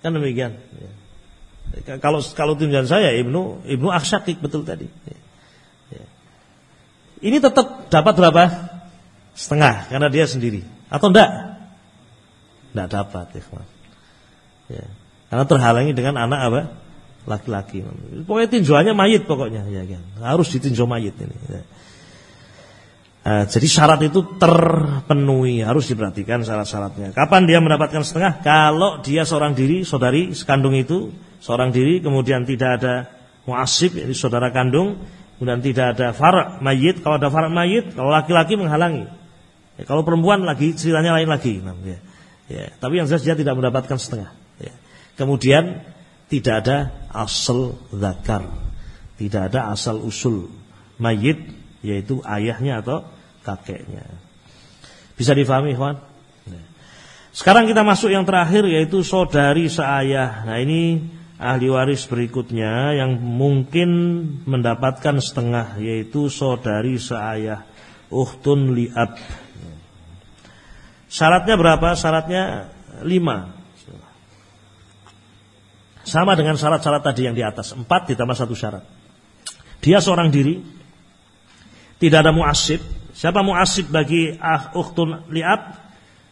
Kan demikian. Kalau kalau tinjauan saya ibnu ibnu akh syakik betul tadi. Ini tetap dapat berapa? Setengah karena dia sendiri. Atau enggak? Enggak dapat, ikhwan. Ya. Karena terhalangi dengan anak apa? Laki-laki. Pokoknya tinjauannya mayit pokoknya, ya kan. Harus ditinjau mayit ini. Ya. Uh, jadi syarat itu terpenuhi, harus diperhatikan syarat-syaratnya. Kapan dia mendapatkan setengah? Kalau dia seorang diri, saudari sekandung itu, seorang diri, kemudian tidak ada muasib, jadi saudara kandung, kemudian tidak ada farak mayit. Kalau ada farak mayit, kalau laki-laki menghalangi. Ya, kalau perempuan lagi ceritanya lain lagi. Ya. Ya, tapi yang jelas dia tidak mendapatkan setengah. Ya. Kemudian tidak ada asal zakar, tidak ada asal usul mayit yaitu ayahnya atau kakeknya. Bisa difahami, Ikhwan? Ya. Sekarang kita masuk yang terakhir yaitu saudari seayah. Nah, ini ahli waris berikutnya yang mungkin mendapatkan setengah yaitu saudari seayah uhtun liab. Syaratnya berapa? Syaratnya lima. Sama dengan syarat-syarat tadi yang di atas. Empat ditambah satu syarat. Dia seorang diri. Tidak ada muasib. Siapa muasib bagi ah, ukhtun li'ab?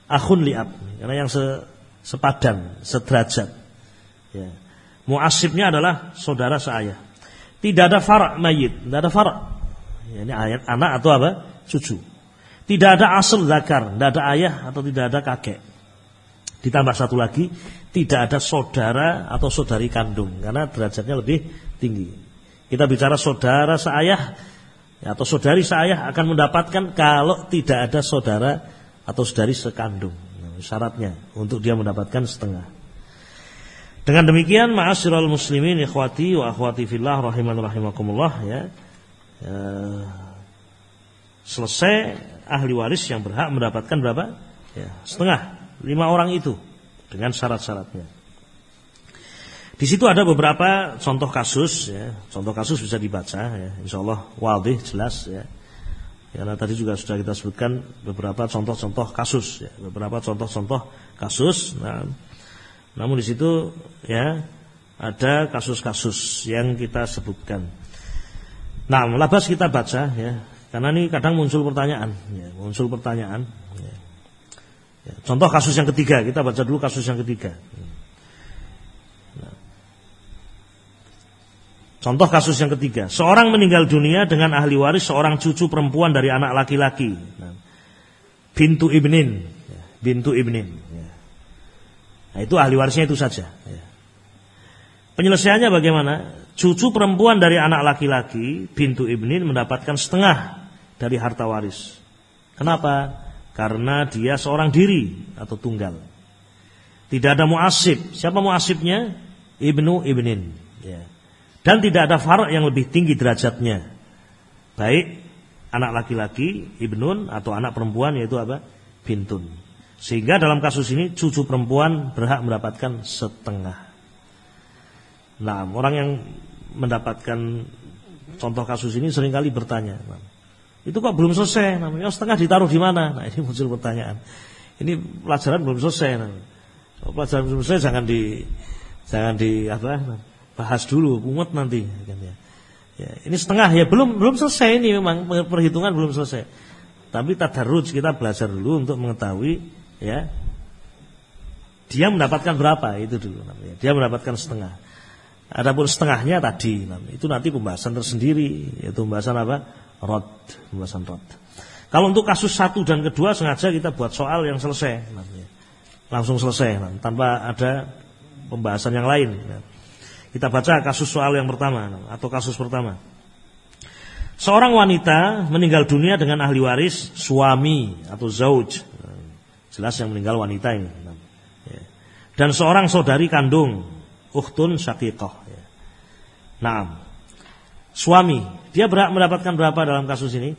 Akhun li'ab. Karena yang se, sepadan, sederajat. Ya. Muasibnya adalah saudara seayah. Tidak ada farak mayit. Tidak ada farak. Ya, ini ayat anak atau apa? Cucu. Tidak ada asal zakar. Tidak ada ayah atau tidak ada kakek. Ditambah satu lagi, tidak ada saudara atau saudari kandung karena derajatnya lebih tinggi. Kita bicara saudara seayah atau saudari seayah akan mendapatkan kalau tidak ada saudara atau saudari sekandung. Nah, syaratnya untuk dia mendapatkan setengah. Dengan demikian, ma'asyiral muslimin ikhwati wa akhwati fillah rahiman rahimakumullah ya. ya. Selesai ahli waris yang berhak mendapatkan berapa? Ya, setengah lima orang itu dengan syarat-syaratnya. Di situ ada beberapa contoh kasus, ya. contoh kasus bisa dibaca, ya. Insya Allah wadih jelas, ya. Karena tadi juga sudah kita sebutkan beberapa contoh-contoh kasus, ya. beberapa contoh-contoh kasus. Nah, namun di situ ya ada kasus-kasus yang kita sebutkan. Nah, labas kita baca, ya. Karena ini kadang muncul pertanyaan, ya. muncul pertanyaan. Ya. Ya, contoh kasus yang ketiga, kita baca dulu kasus yang ketiga. Nah. Contoh kasus yang ketiga, seorang meninggal dunia dengan ahli waris seorang cucu perempuan dari anak laki-laki. Nah. Bintu ibnin, ya, bintu ibnin. Ya. Nah, itu ahli warisnya itu saja. Ya. Penyelesaiannya bagaimana? Cucu perempuan dari anak laki-laki, bintu ibnin mendapatkan setengah dari harta waris. Kenapa? Karena dia seorang diri atau tunggal. Tidak ada muasib. Siapa muasibnya? Ibnu ibnin. Dan tidak ada far yang lebih tinggi derajatnya. Baik anak laki-laki, ibnun, atau anak perempuan yaitu apa? Bintun. Sehingga dalam kasus ini cucu perempuan berhak mendapatkan setengah. Nah, orang yang mendapatkan contoh kasus ini sering kali bertanya, itu kok belum selesai? Namanya oh, setengah ditaruh di mana? Nah ini muncul pertanyaan. Ini pelajaran belum selesai. Namanya. Pelajaran belum selesai jangan di jangan di apa bahas dulu, umat nanti. Kan ya. ya. ini setengah ya belum belum selesai ini memang perhitungan belum selesai. Tapi tadarruj kita belajar dulu untuk mengetahui ya dia mendapatkan berapa itu dulu namanya. Dia mendapatkan setengah. Adapun setengahnya tadi itu nanti pembahasan tersendiri yaitu pembahasan apa? Rod, pembahasan rod. Kalau untuk kasus satu dan kedua sengaja kita buat soal yang selesai namanya. Langsung selesai tanpa ada pembahasan yang lain. Kita baca kasus soal yang pertama atau kasus pertama. Seorang wanita meninggal dunia dengan ahli waris suami atau zauj. Jelas yang meninggal wanita ini. Dan seorang saudari kandung ukhtun syaqiqah ya. Nah, suami dia berhak mendapatkan berapa dalam kasus ini?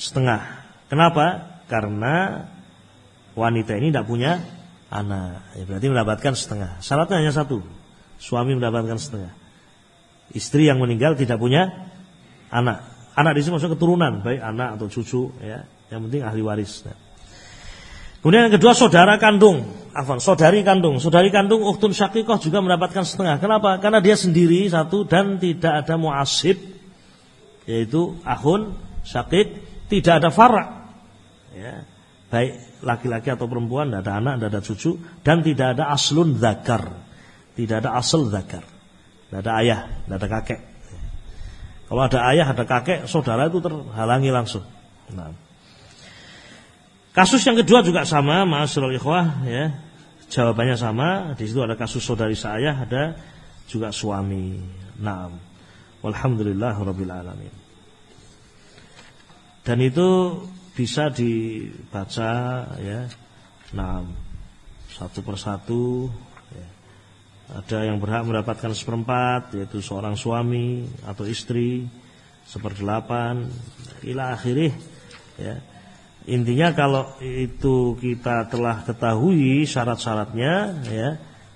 Setengah. Kenapa? Karena wanita ini tidak punya anak. Ya, berarti mendapatkan setengah. Syaratnya hanya satu. Suami mendapatkan setengah. Istri yang meninggal tidak punya anak. Anak di sini maksudnya keturunan, baik anak atau cucu, ya. Yang penting ahli waris. Kemudian yang kedua saudara kandung, afan, saudari kandung. Saudari kandung uhtun syakikoh juga mendapatkan setengah. Kenapa? Karena dia sendiri satu dan tidak ada muasib yaitu ahun syakik, tidak ada farak. Ya. Baik laki-laki atau perempuan, tidak ada anak, tidak ada cucu dan tidak ada aslun zakar. Tidak ada asal zakar. Tidak ada ayah, tidak ada kakek. Kalau ada ayah, ada kakek, saudara itu terhalangi langsung. Nah. Kasus yang kedua juga sama, Ma'asyiral ikhwah ya. Jawabannya sama, di situ ada kasus saudari saya, ada juga suami. Naam. Walhamdulillah rabbil alamin. Dan itu bisa dibaca ya. Naam. Satu persatu. Ada yang berhak mendapatkan seperempat yaitu seorang suami atau istri seperdelapan ila akhirih ya Intinya kalau itu kita telah ketahui syarat-syaratnya ya,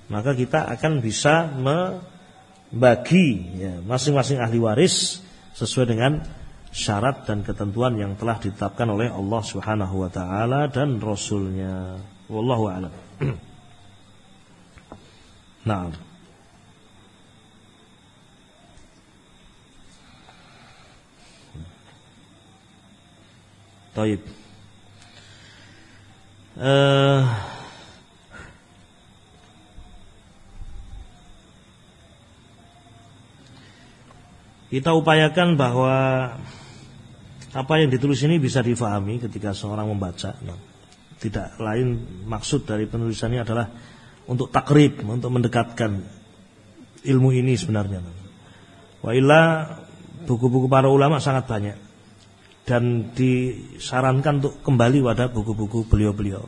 maka kita akan bisa membagi ya, masing-masing ahli waris sesuai dengan syarat dan ketentuan yang telah ditetapkan oleh Allah Subhanahu wa taala dan rasulnya. Wallahu a'lam. <clears throat> nah. Taib. Uh, kita upayakan bahwa apa yang ditulis ini bisa difahami ketika seorang membaca. Tidak lain maksud dari penulisannya adalah untuk takrib, untuk mendekatkan ilmu ini sebenarnya. Wa buku-buku para ulama sangat banyak dan disarankan untuk kembali pada buku-buku beliau-beliau.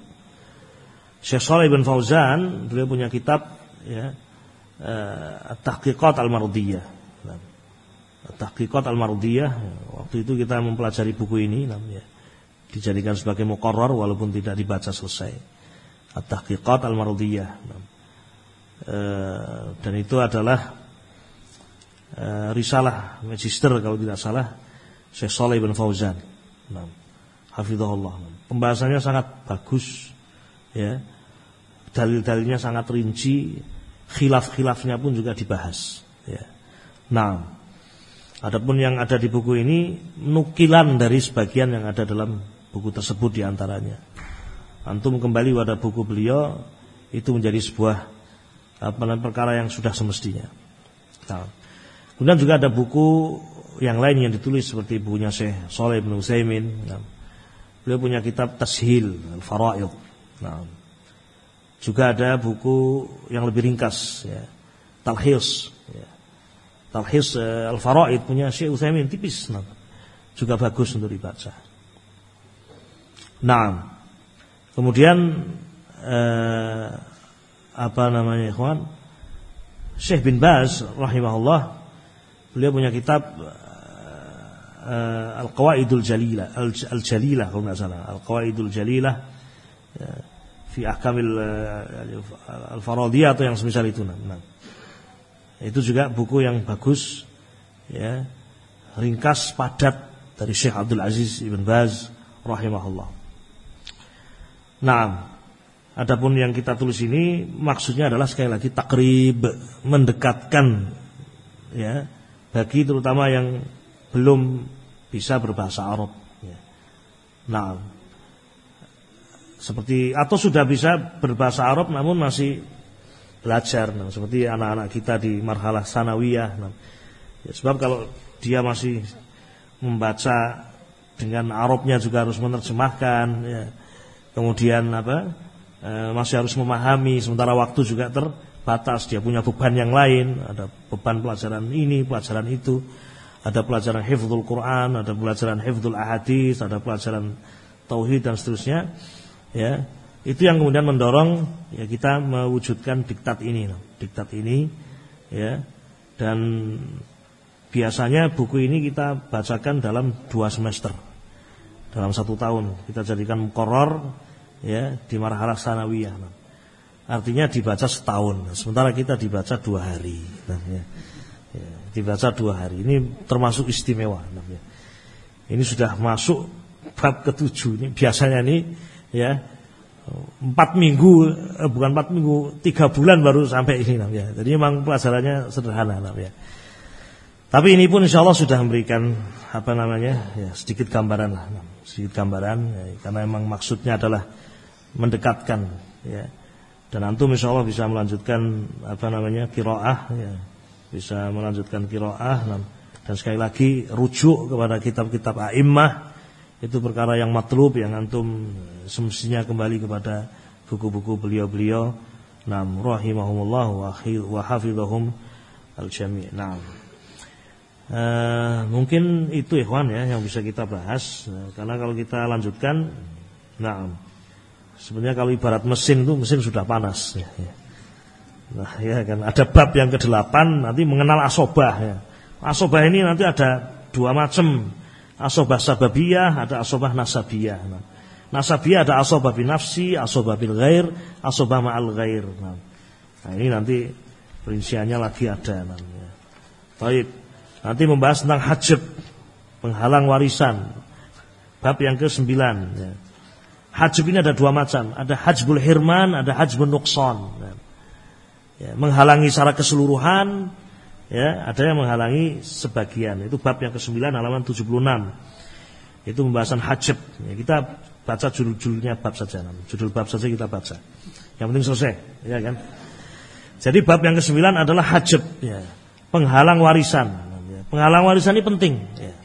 Syekh Saleh bin Fauzan beliau punya kitab ya uh, At-Tahqiqat Al-Mardiyah. At-Tahqiqat Al-Mardiyah waktu itu kita mempelajari buku ini namanya dijadikan sebagai muqarrar walaupun tidak dibaca selesai. At-Tahqiqat Al-Mardiyah. Uh, dan itu adalah uh, risalah magister kalau tidak salah Syekh Saleh bin Fauzan. Nah, hafizahullah. Pembahasannya sangat bagus ya. Dalil-dalilnya sangat rinci, khilaf-khilafnya pun juga dibahas ya. Nah, adapun yang ada di buku ini nukilan dari sebagian yang ada dalam buku tersebut di antaranya. Antum kembali pada buku beliau itu menjadi sebuah apa perkara yang sudah semestinya. Nah, kemudian juga ada buku yang lain yang ditulis seperti bukunya Syekh Saleh bin Utsaimin. Nah, beliau punya kitab Tashil Al-Faraid. Nah, Juga ada buku yang lebih ringkas ya. Talhis ya. Talhis uh, Al-Faraid punya Syekh Utsaimin tipis nah. Juga bagus untuk dibaca. Nah, kemudian uh, apa namanya ikhwan? Syekh bin Baz rahimahullah beliau punya kitab uh, Al-Qawaidul Jalilah Al-Jalilah kalau nggak salah Al-Qawaidul Jalilah ya, fi ahkamil uh, al-faradiyah atau yang semisal itu nah. Itu juga buku yang bagus ya, ringkas padat dari Syekh Abdul Aziz Ibn Baz rahimahullah. Nah, adapun yang kita tulis ini maksudnya adalah sekali lagi takrib mendekatkan ya bagi terutama yang belum bisa berbahasa Arab. Ya. Nah, seperti atau sudah bisa berbahasa Arab namun masih belajar nah, seperti anak-anak kita di marhalah sanawiyah nah. ya, sebab kalau dia masih membaca dengan Arabnya juga harus menerjemahkan ya. Kemudian apa e, masih harus memahami sementara waktu juga terbatas. Dia punya beban yang lain ada beban pelajaran ini pelajaran itu. Ada pelajaran hifdzul Quran ada pelajaran hifdzul ahadits ada pelajaran tauhid dan seterusnya ya. Itu yang kemudian mendorong ya kita mewujudkan diktat ini, diktat ini, ya. Dan biasanya buku ini kita bacakan dalam dua semester, dalam satu tahun kita jadikan koror, ya di marhalah sanawiyah. Artinya dibaca setahun, sementara kita dibaca dua hari. Nah, ya. Ya, dibaca dua hari. Ini termasuk istimewa. Nah, ya. Ini sudah masuk bab ketujuh. Ini biasanya nih, ya empat minggu eh, bukan empat minggu tiga bulan baru sampai ini namanya jadi memang pelajarannya sederhana namanya tapi ini pun insya Allah sudah memberikan apa namanya ya sedikit gambaran lah. Sedikit gambaran ya, karena memang maksudnya adalah mendekatkan ya. Dan antum insya Allah bisa melanjutkan apa namanya kiroah ya. Bisa melanjutkan kiroah dan sekali lagi rujuk kepada kitab-kitab a'immah itu perkara yang matlub yang antum semestinya kembali kepada buku-buku beliau-beliau. Nam rahimahumullah wa hafizahum al-jami' uh, mungkin itu ikhwan ya yang bisa kita bahas uh, karena kalau kita lanjutkan nah sebenarnya kalau ibarat mesin itu mesin sudah panas ya, ya. Nah ya kan ada bab yang ke-8 nanti mengenal asobah ya. Asobah ini nanti ada dua macam asobah sababiyah, ada asobah nasabiyah. Nah, nasabiyah ada asobah bin nafsi, asobah bil ghair, asobah ma'al ghair. Nah, nah ini nanti perinciannya lagi ada namanya. Baik. Nanti membahas tentang hajab, penghalang warisan. Bab yang ke-9 ya. Hajab ini ada dua macam, ada hajbul hirman, ada hajbul nukson. Ya, menghalangi secara keseluruhan, ya. Ada yang menghalangi sebagian. Itu bab yang ke-9 halaman 76 itu pembahasan hajab ya, kita baca judul-judulnya bab saja judul bab saja kita baca. Yang penting selesai ya kan? Jadi bab yang ke-9 adalah hajab ya. Penghalang warisan. ya. Penghalang warisan ini penting ya.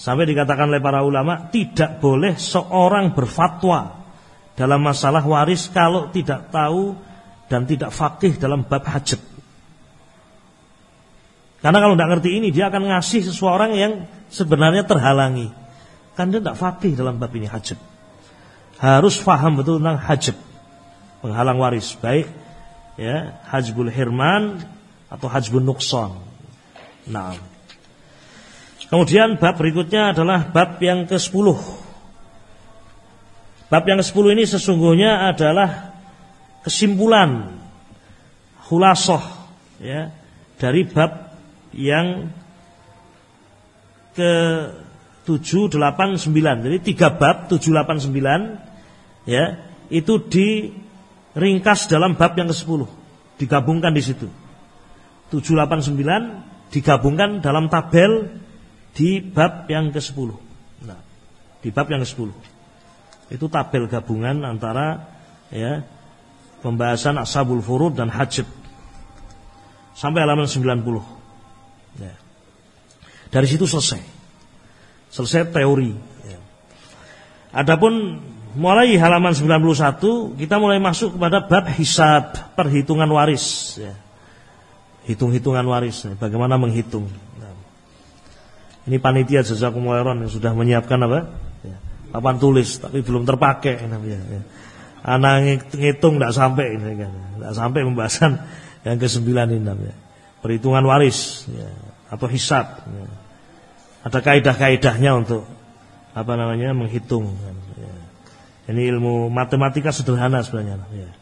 sampai dikatakan oleh para ulama tidak boleh seorang berfatwa dalam masalah waris kalau tidak tahu dan tidak fakih dalam bab hajab karena kalau tidak ngerti ini dia akan ngasih seseorang yang sebenarnya terhalangi. Kan dia tidak fakih dalam bab ini hajat. Harus faham betul tentang hajat. Penghalang waris. Baik ya hajbul hirman atau hajbul nukson. Nah. Kemudian bab berikutnya adalah bab yang ke-10. Bab yang ke-10 ini sesungguhnya adalah kesimpulan hulasoh ya dari bab yang ke 789. Jadi tiga bab 789 ya, itu diringkas dalam bab yang ke-10. Digabungkan di situ. 789 digabungkan dalam tabel di bab yang ke-10. Nah, di bab yang ke-10. Itu tabel gabungan antara ya pembahasan ashabul furud dan hajib sampai halaman 90. Ya. Dari situ selesai. Selesai teori. Ya. Adapun mulai halaman 91 kita mulai masuk kepada bab hisab perhitungan waris ya. Hitung-hitungan waris, bagaimana menghitung. Nah. Ini panitia jazakumullah yang sudah menyiapkan apa? Ya. Papan tulis tapi belum terpakai namanya. Ya. Anak ngitung tidak sampai ini kan. Tidak sampai pembahasan yang ke-9 ini namanya. Perhitungan waris ya. atau hisab. Ya. Ada kaidah-kaidahnya untuk apa namanya menghitung. Ya. Ini ilmu matematika sederhana sebenarnya. Ya.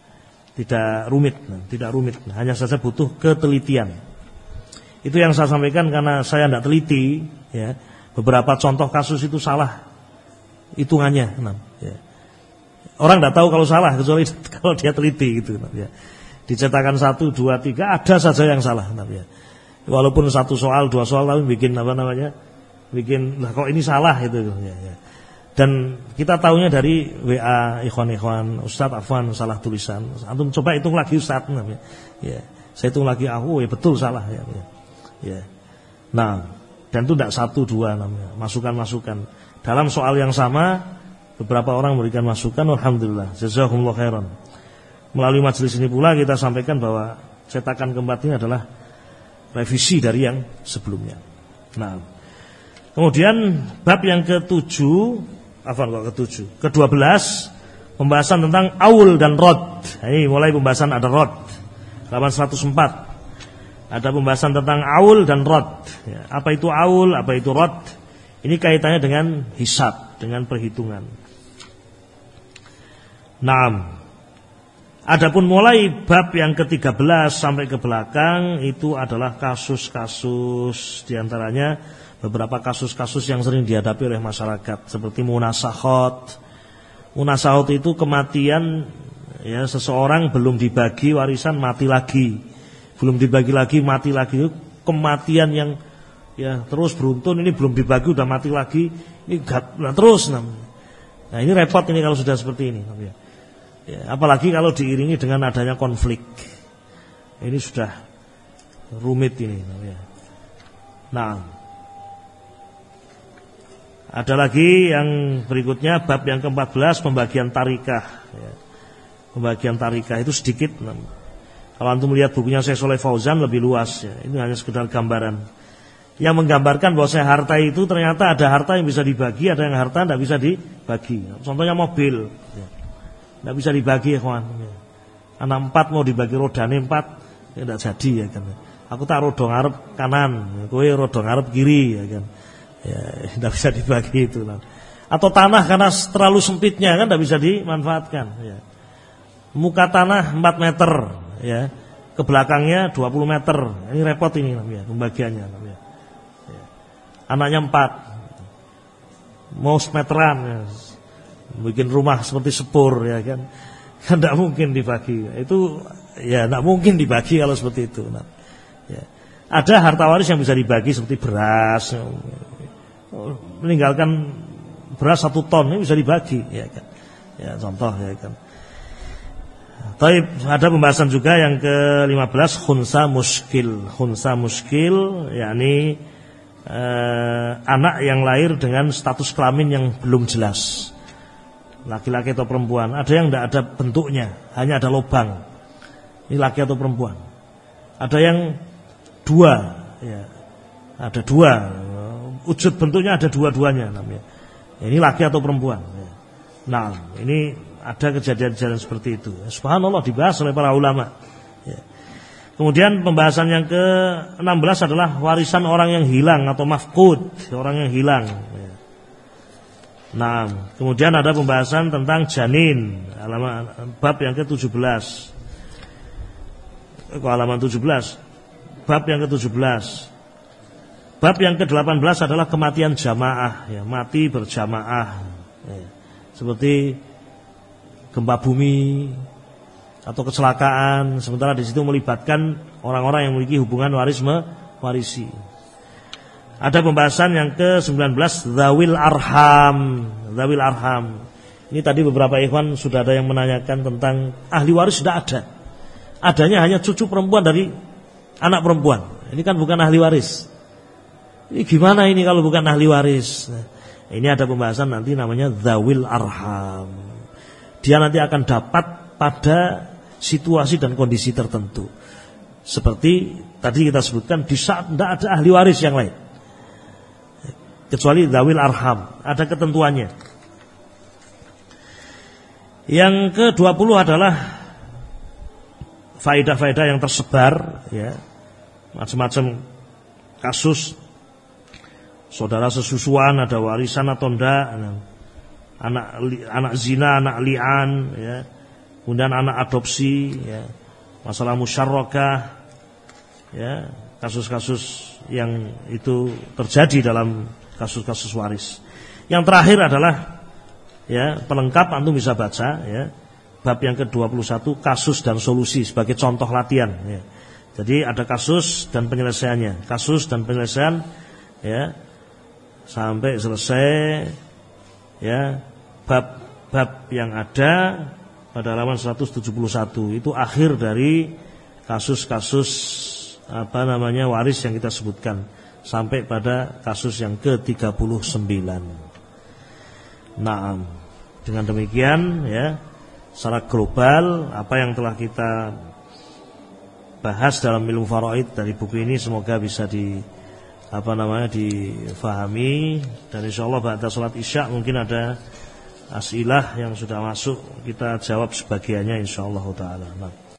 Tidak rumit, tidak rumit. Hanya saja butuh ketelitian. Itu yang saya sampaikan karena saya tidak teliti. Ya. Beberapa contoh kasus itu salah hitungannya. Ya. Orang tidak tahu kalau salah kecuali <laughs> kalau dia teliti gitu. Ya. Dicetakan satu, dua, tiga, ada saja yang salah. Ya. Walaupun satu soal, dua soal, tapi bikin apa namanya, bikin, nah kok ini salah itu. Ya, ya. Dan kita tahunya dari WA ikhwan-ikhwan, Ustadz Afwan salah tulisan. Antum coba hitung lagi Ustadz. Ya. ya. Saya hitung lagi aku, ya betul salah. Ya, ya. ya. Nah, dan itu tidak satu dua namanya, masukan-masukan. Dalam soal yang sama, Beberapa orang memberikan masukan, alhamdulillah. Jazakumullah khairan. Melalui majelis ini pula kita sampaikan bahwa cetakan keempat ini adalah revisi dari yang sebelumnya. Nah, kemudian bab yang ketujuh, apa kok ketujuh? Kedua belas, pembahasan tentang aul dan rod. Ini mulai pembahasan ada rod. Halaman 104. Ada pembahasan tentang aul dan rod. Ya, apa itu aul, apa itu rod? Ini kaitannya dengan hisab, dengan perhitungan. Nah, Adapun mulai bab yang ke-13 sampai ke belakang itu adalah kasus-kasus di antaranya beberapa kasus-kasus yang sering dihadapi oleh masyarakat seperti munasahot. Munasahot itu kematian ya seseorang belum dibagi warisan mati lagi. Belum dibagi lagi mati lagi kematian yang ya terus beruntun ini belum dibagi udah mati lagi ini nah, terus nah. nah ini repot ini kalau sudah seperti ini ya. Ya, apalagi kalau diiringi dengan adanya konflik. Ini sudah rumit ini. Ya. Nah, ada lagi yang berikutnya bab yang ke-14 pembagian tarikah. Ya. Pembagian tarikah itu sedikit. Kalau antum melihat bukunya saya Soleh Fauzan lebih luas. Ya. Ini hanya sekedar gambaran. Yang menggambarkan bahwa saya harta itu ternyata ada harta yang bisa dibagi, ada yang harta tidak bisa dibagi. Contohnya mobil. Ya. Tidak bisa dibagi ya kawan. Anak empat mau dibagi rodane empat, ya tidak jadi ya kan. Aku tak rodo ngarep kanan, kowe rodo ngarep kiri ya kan. Ya <laughs> tidak bisa dibagi itu. Atau tanah karena terlalu sempitnya kan tidak bisa dimanfaatkan. Ya. Muka tanah 4 meter, ya ke belakangnya 20 meter. Ini repot ini namanya pembagiannya namanya. Ya. Anaknya empat, mau semeteran, ya bikin rumah seperti sepur ya kan <laughs> kan tidak mungkin dibagi itu ya tidak mungkin dibagi kalau seperti itu nah, ya. ada harta waris yang bisa dibagi seperti beras meninggalkan beras satu ton ini bisa dibagi ya kan ya contoh ya kan tapi ada pembahasan juga yang ke-15 khunsa muskil. Khunsa muskil yakni eh, anak yang lahir dengan status kelamin yang belum jelas laki-laki atau perempuan. Ada yang tidak ada bentuknya, hanya ada lubang. Ini laki atau perempuan. Ada yang dua, ya. ada dua. Wujud bentuknya ada dua-duanya namanya. Ini laki atau perempuan. Ya. Nah, ini ada kejadian-kejadian seperti itu. Subhanallah dibahas oleh para ulama. Ya. Kemudian pembahasan yang ke-16 adalah warisan orang yang hilang atau mafkud, orang yang hilang. Nah, kemudian ada pembahasan tentang janin, halaman bab yang ke-17. Kok halaman 17? Bab yang ke-17. Bab yang ke-18 adalah kematian jamaah, ya, mati berjamaah. Ya. Seperti gempa bumi atau kecelakaan, sementara di situ melibatkan orang-orang yang memiliki hubungan waris mewarisi. Ada pembahasan yang ke-19 Zawil Arham Zawil Arham Ini tadi beberapa ikhwan sudah ada yang menanyakan tentang Ahli waris sudah ada Adanya hanya cucu perempuan dari Anak perempuan Ini kan bukan ahli waris Ini gimana ini kalau bukan ahli waris Ini ada pembahasan nanti namanya Zawil Arham dia nanti akan dapat pada situasi dan kondisi tertentu. Seperti tadi kita sebutkan di saat tidak ada ahli waris yang lain. Kecuali dawil arham, ada ketentuannya. Yang ke-20 adalah faedah-faedah yang tersebar ya. Macam-macam kasus saudara sesusuan ada warisan atau enggak anak anak zina, anak li'an ya. Kemudian anak adopsi, ya, masalah musyarokah, ya, kasus-kasus yang itu terjadi dalam kasus-kasus waris. Yang terakhir adalah ya pelengkap antum bisa baca ya. Bab yang ke-21 kasus dan solusi sebagai contoh latihan ya. Jadi ada kasus dan penyelesaiannya, kasus dan penyelesaian ya sampai selesai ya bab-bab yang ada pada halaman 171 itu akhir dari kasus-kasus apa namanya waris yang kita sebutkan. Sampai pada kasus yang ke-39. Nah, dengan demikian ya secara global apa yang telah kita bahas dalam ilmu faraid dari buku ini semoga bisa di apa namanya difahami dan insyaallah pada salat isya mungkin ada asilah yang sudah masuk kita jawab sebagiannya insyaallah taala. Nah.